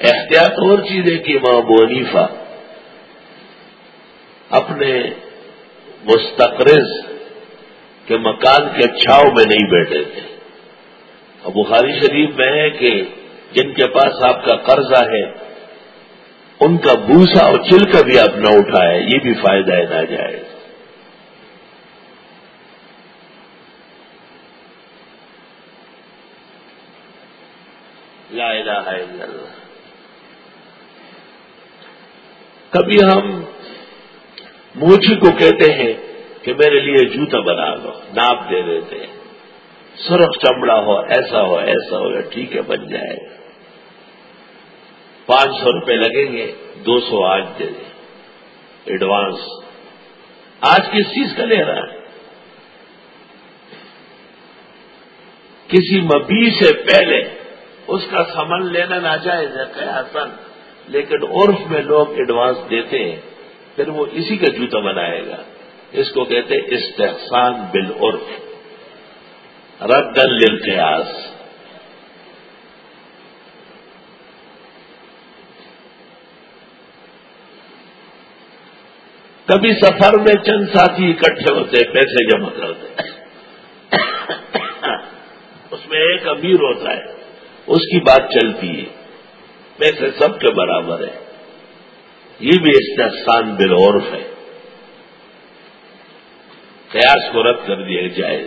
احتیاط اور چیز ہے کہ ماں بونیفا اپنے مستقرض کے مکان کے چھاؤ میں نہیں بیٹھے تھے۔ اور بخاری شریف میں ہے کہ جن کے پاس آپ کا قرضہ ہے، ان کا بوسا اور چل کا بھی آپ نہ اٹھائے، یہ بھی فائدہ ہے نہ جائے لا الہ الا اللہ۔ کبھی ہم موچی کو کہتے ہیں کہ میرے لیے جوتا بنا لو، ناپ دے دیتے ہیں۔ سرخ چمڑا ہو، ایسا ہو ایسا ہو ٹھیک ہے، بن جائے۔ گا پانچ سو روپے لگیں گے، دو سو آج دے دیں۔ ایڈوانس۔ آج کس چیز کا لے رہا ہے؟ کسی مبی سے پہلے اس کا سمن لینا ناجائز ہے کہ لیکن عرف میں لوگ ایڈوانس دیتے ہیں۔ پھر وہ اسی کا جوتا بنائے گا۔ اس کو کہتے استحسان بالعرف۔ رد للقیاس۔ کبھی سفر میں چند ساتھی اکٹھے ہوتے پیسے جمع کرتے اس میں ایک امیر ہوتا ہے، اس کی بات چلتی ہے۔ پیسے سب کے برابر ہے یہ بھی استحسان بالعرف ہے۔ قیاس کو رد کر دیا جائے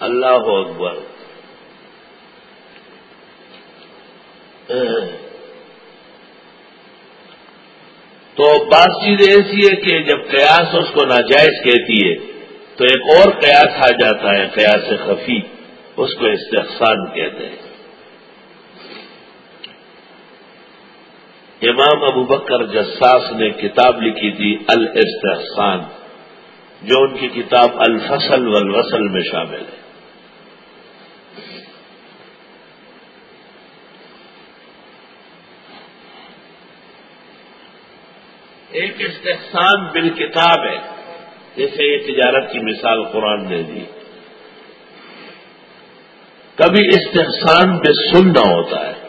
اللہ اکبر۔ تو بات چیز ایسی ہے کہ جب قیاس اس کو ناجائز کہتی ہے، تو ایک اور قیاس آ جاتا ہے، قیاس خفی، اس کو استحسان کہتے ہیں۔ امام ابو بکر جساس نے کتاب لکھی تھی الاستحسان جو ان کی کتاب الفصل والوصل میں شامل ہے۔ ایک استحسان بال کتاب ہے جیسے یہ تجارت کی مثال قرآن نے دی۔ کبھی استحسان بے سننا ہوتا ہے۔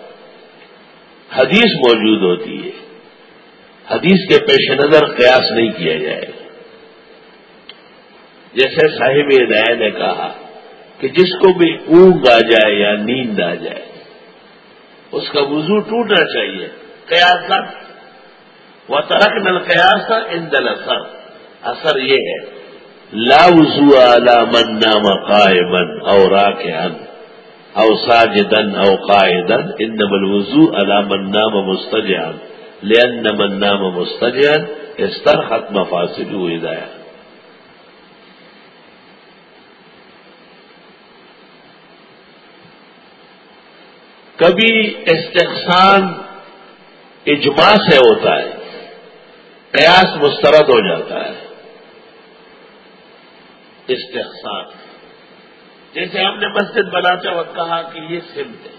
حدیث موجود ہوتی ہے۔ حدیث کے پیش نظر قیاس نہیں کیا جائے۔ گا جیسے صاحب ہدایہ نے کہا کہ جس کو بھی اونگ آ جائے یا نیند آ جائے، اس کا وضو ٹوٹنا چاہیے۔ قیاس وہ ترک نل قیاس تھا ان دل اثر اثر یہ ہے۔ لا وضو اعلی من نام قائمن اور او ساجدن او قائدن انما الوضو على من نام مستجعا. لان من نام مستجعا استرخت مفاسده ہدایہ. کبھی استحسان اجماع سے ہوتا ہے، قیاس مسترد ہو جاتا ہے. استحسان. جیسے ہم نے مسجد بناتے وقت کہا کہ یہ سمت ہے۔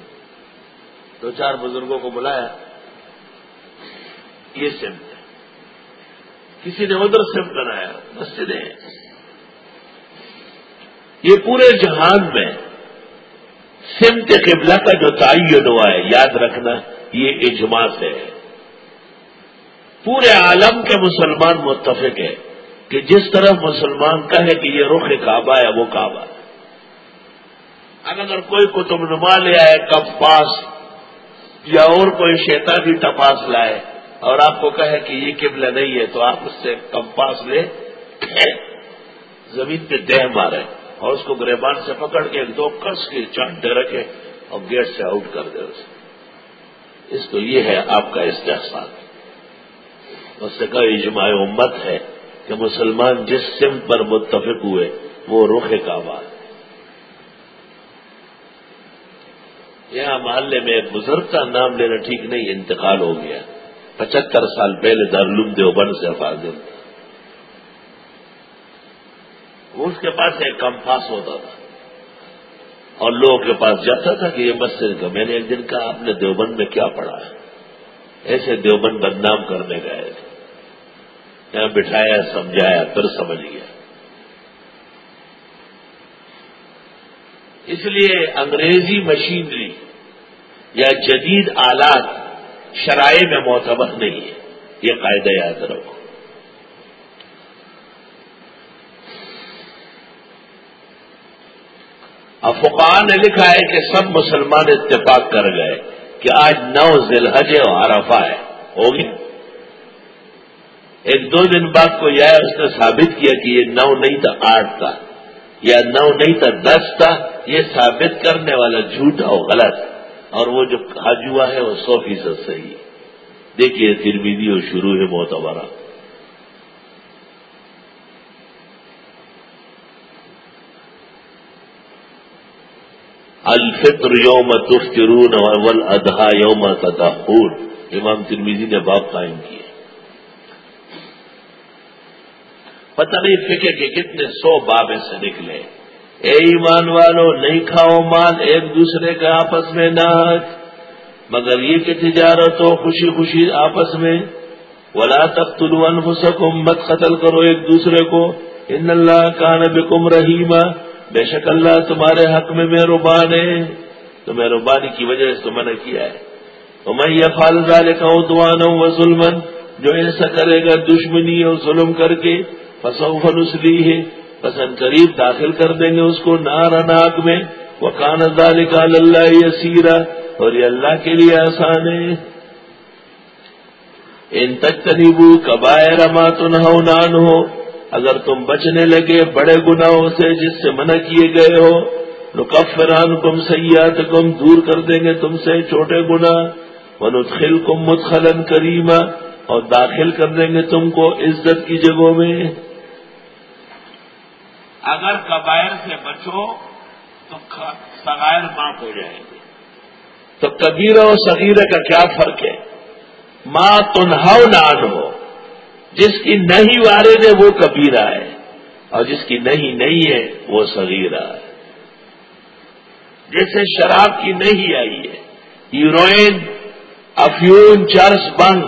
دو چار بزرگوں کو بلایا، یہ سمت ہے۔ کسی نے ادھر سمت بنایا، مسجدیں یہ پورے جہان میں سمت قبلہ کا جو تعین ہوا ہے، یاد رکھنا، یہ اجماع سے ہے۔ پورے عالم کے مسلمان متفق ہے کہ جس طرح مسلمان کہے کہ یہ رخ کعبہ ہے، وہ کعبہ ہے۔ اب اگر کوئی کتب نما لے آئے کم پاس، یا اور کوئی شیطانی ٹپاس لائے اور آپ کو کہے کہ یہ قبلہ نہیں ہے، تو آپ اس سے کم پاس لے زمین پہ دہ مارے اور اس کو گریبان سے پکڑ کے دو کس کے چانٹے رکھے اور گیٹ سے آؤٹ کر دے اسے۔ اس کو یہ ہے آپ کا استحصال۔ اس سے کہا، اجماع امت ہے کہ مسلمان جس سم پر متفق ہوئے، وہ رخ کا بات یہاں محلے میں ایک بزرگ کا نام لینا ٹھیک نہیں، انتقال ہو گیا۔ پچہتر سال پہلے دارالعلوم دیوبند سے فاضل تھا۔ اس کے پاس ایک کمپاس ہوتا تھا۔ اور لوگوں کے پاس جاتا تھا کہ یہ مسجد کا میں نے ایک دن کہا، آپ نے دیوبند میں کیا پڑھا؟ ہے ایسے دیوبند بدنام کرنے گئے تھے۔ یہاں بٹھایا، سمجھایا، پھر سمجھ گیا۔ اس لیے انگریزی مشینری یا جدید آلات شرائع میں معتبر نہیں ہے یہ قاعدہ یاد رکھو۔ افقان نے لکھا ہے کہ سب مسلمان اتفاق کر گئے کہ آج نو ذیل حج عرفہ ہے۔ ہوگی ایک دو دن بعد کو یہ اس نے ثابت کیا کہ یہ نو نہیں تھا، آٹھ تھا۔ یا نو نہیں تھا، دس تھا، یہ ثابت کرنے والا جھوٹا ہو غلط۔ اور وہ جو حج ہوا ہے، وہ سو فیصد صحیح دیکھیے ترمیدی اور شروع ہے معتبرہ۔ الفطر یوم تفطرون اول ادھا یوم تداخور امام ترمیزی نے باپ قائم کیے پتہ نہیں فکر کے کتنے سو باب سے نکلے۔ اے ایمان والو، نہیں کھاؤ مال ایک دوسرے کے آپس میں نہ مگر یہ کہ تجارت ہو خوشی خوشی آپس میں۔ ولا تک تلون مت قتل کرو ایک دوسرے کو۔ ان اللہ کا نبکم رحیمہ بے شک اللہ تمہارے حق میں مہربان ہے۔ تو مہربانی کی وجہ سے تو نے کیا ہے۔ تو میں یہ فالزہ لکھا ہوں دعان ہوں وہ ظلم جو ایسا کرے گا دشمنی اور ظلم کر کے فسو فنسلی ہے پسند قریب داخل کر دیں گے اس کو نار ناک میں۔ وہ کان نکال اللہ یہ سیرا اور یہ اللہ کے لیے آسان ہے۔ ان تک تنیبو کبائر ماتن ہو نان ہو اگر تم بچنے لگے بڑے گناہوں سے جس سے منع کیے گئے ہو نقفران کم سیاحت کم دور کر دیں گے تم سے چھوٹے گنا منتخل کم متخلن کریما، اور داخل کر دیں گے تم کو عزت کی جگہوں میں۔ اگر قبائر سے بچو تو سغائر معاف ہو جائیں گے۔ تو کبیرہ اور صغیرہ کا کیا فرق ہے؟ ماں تنہاؤ نان ہو جس کی نہیں وارد ہے وہ کبیرہ ہے، اور جس کی نہیں نہیں ہے وہ صغیرہ ہے۔ جیسے شراب کی نہیں آئی ہے ہیروئن افیون، چرس، بنگ،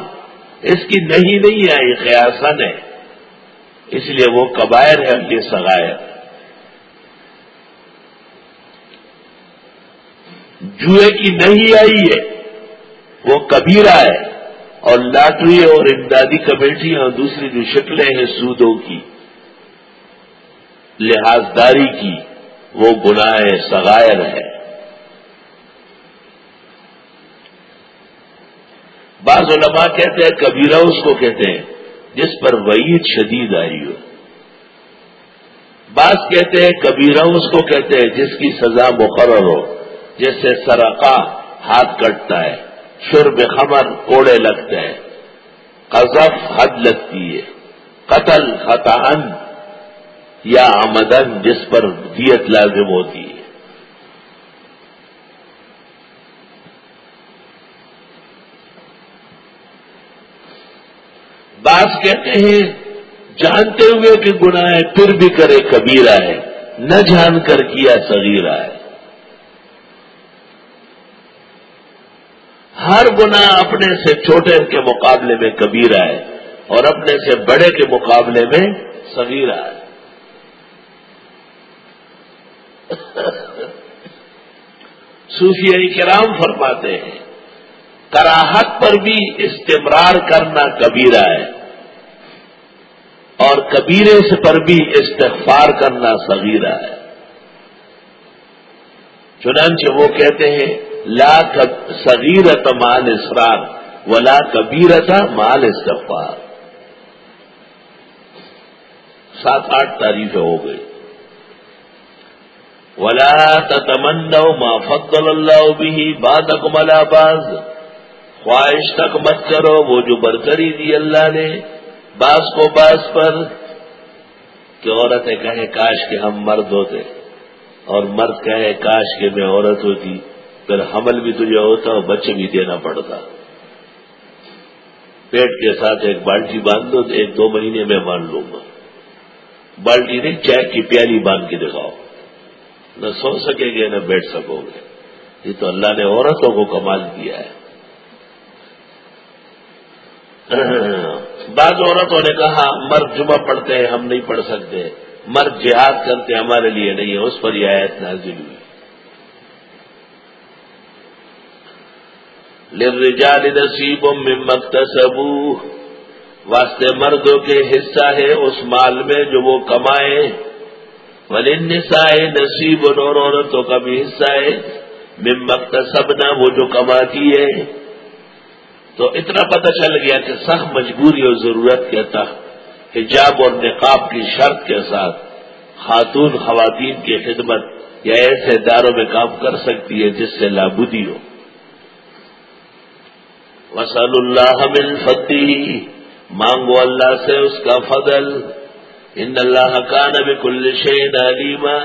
اس کی نہیں نہیں آئی قیاسن ہے۔ اس لیے وہ قبائر ہے یہ سغائر جوئے کی نہیں آئی ہے، وہ کبیرہ ہے اور لاٹری اور امدادی کمیٹی اور دوسری جو شکلیں ہیں سودوں کی، لحاظداری کی، وہ گناہ سغائر ہے بعض علماء کہتے ہیں، کبیرہ اس کو کہتے ہیں۔ جس پر وعید شدید آئی ہو۔ بعض کہتے ہیں، کبیرہ اس کو کہتے ہیں جس کی سزا مقرر ہو جیسے سرقہ ہاتھ کٹتا ہے، شرب خمر کوڑے لگتے ہیں۔ قذف حد لگتی ہے، قتل خطان یا آمدن جس پر دیت لازم ہوتی ہے۔ بعض کہتے ہیں، جانتے ہوئے کہ گناہ پھر بھی کرے، کبیرہ ہے۔ نہ جان کر کیا صغیرہ ہے۔ ہر گنا اپنے سے چھوٹے کے مقابلے میں کبیرہ ہے اور اپنے سے بڑے کے مقابلے میں صغیرہ ہے۔ صوفیہ کرام فرماتے ہیں کراہت پر بھی استمرار کرنا کبیرہ ہے اور کبیرے سے پر بھی استغفار کرنا صغیرہ ہے۔ چنانچہ وہ کہتے ہیں، لا صغیرت مال اسرار ولا کبیرتا مال استغفار۔ سات آٹھ تاریخیں ہو گئی۔ ولا تمنا ما فضل اللہ بھی باد اکملا باز۔ خواہش تک مت کرو، وہ جو برتری دی اللہ نے، باس کو باس پر، کہ عورتیں کہیں کاش کے ہم مرد ہوتے، اور مرد کہے کاش کے میں عورت ہوتی، پھر حمل بھی تجھے ہوتا اور بچے بھی دینا پڑتا۔ پیٹ کے ساتھ ایک بالٹی باندھ دو ایک دو مہینے میں مان لوں گا۔ بالٹی نہیں، چائے کی پیالی باندھ کے دکھاؤ۔ نہ سو سکے گے، نہ بیٹھ سکو گے۔ یہ تو اللہ نے عورتوں کو کمال کیا ہے۔ بعض عورتوں نے کہا، مرد جمعہ پڑھتے ہیں، ہم نہیں پڑھ سکتے۔ مرد جہاد کرتے ہمارے لیے نہیں ہے، اس پر یہ آیت نازل ہوئی۔ لرجال نصیب من مکتسبو واسطے مردوں کے حصہ ہے اس مال میں جو وہ کمائے۔ ولن نصیب اور عورتوں کا بھی حصہ ہے۔ من مکتسبنا وہ جو کماتی ہے۔ تو اتنا پتہ چل گیا کہ سخت مجبوری اور ضرورت کے تحت حجاب اور نقاب کی شرط کے ساتھ خاتون خواتین کی خدمت یا ایسے اداروں میں کام کر سکتی ہے جس سے لابودی ہو۔ وسل اللہ من فتح مانگو اللہ سے اس کا فضل۔ ان اللہ کا نبی کل شین علیما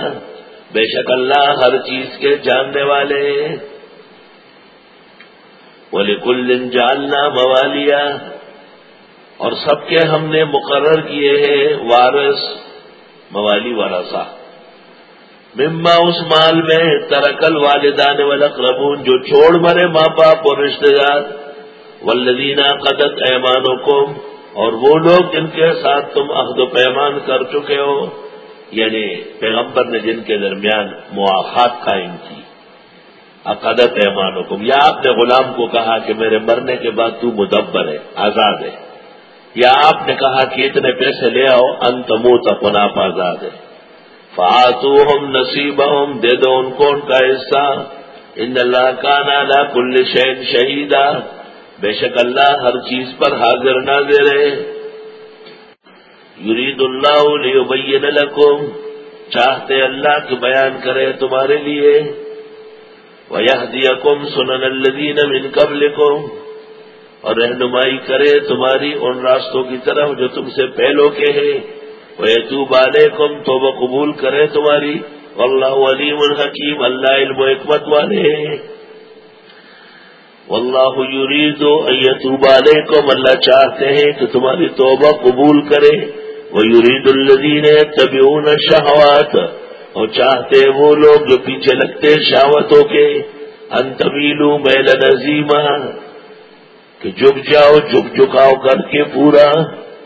بے شک اللہ ہر چیز کے جاننے والے بولے کل جاننا موالیا اور سب کے ہم نے مقرر کیے ہیں وارث، موالی وارسا مما اس مال میں ترکل والدان والاقربون جو چھوڑ مرے ماں باپ اور رشتے دار۔ والذین قدت ایمانکم، اور وہ لوگ جن کے ساتھ تم عہد و پیمان کر چکے ہو۔ یعنی پیغمبر نے جن کے درمیان مواخات قائم کی۔ عقدت ایمانکم۔ یا آپ نے غلام کو کہا کہ میرے مرنے کے بعد تو مدبر ہے، آزاد ہے۔ یا آپ نے کہا کہ اتنے پیسے لے آؤ انتموت اپنا آپ آزاد ہے۔ فاتو ہم نصیب ہم دے دو ان کو ان کا حصہ۔ ان اللہ کا نالا کل شہن شہیدہ بے شک اللہ ہر چیز پر حاضر نہ دے رہے یرید اللہ لیبین لکم۔ چاہتے اللہ کے بیان کرے تمہارے لیے۔ وَيَهْدِيَكُمْ سُنَنَ الَّذِينَ مِنْ قَبْلِكُمْ۔ اور رہنمائی کرے تمہاری ان راستوں کی طرف جو تم سے پہلو کے ہیں۔ وَيَتُوبَ عَلَيْكُمْ، توبہ قبول کرے تمہاری۔ واللہ علیم الحکیم اللہ علم و حکمت والے ہیں۔ واللہ یرید ایتوب علیکم، اللہ چاہتے ہیں کہ تمہاری توبہ قبول کرے۔ وہ یرید الدین تبیون شہوات اور چاہتے وہ لوگ جو پیچھے لگتے شاوتوں کے۔ انتویلو میل نظیمہ کہ جھک جاؤ، جھک جھکاؤ کر کے پورا۔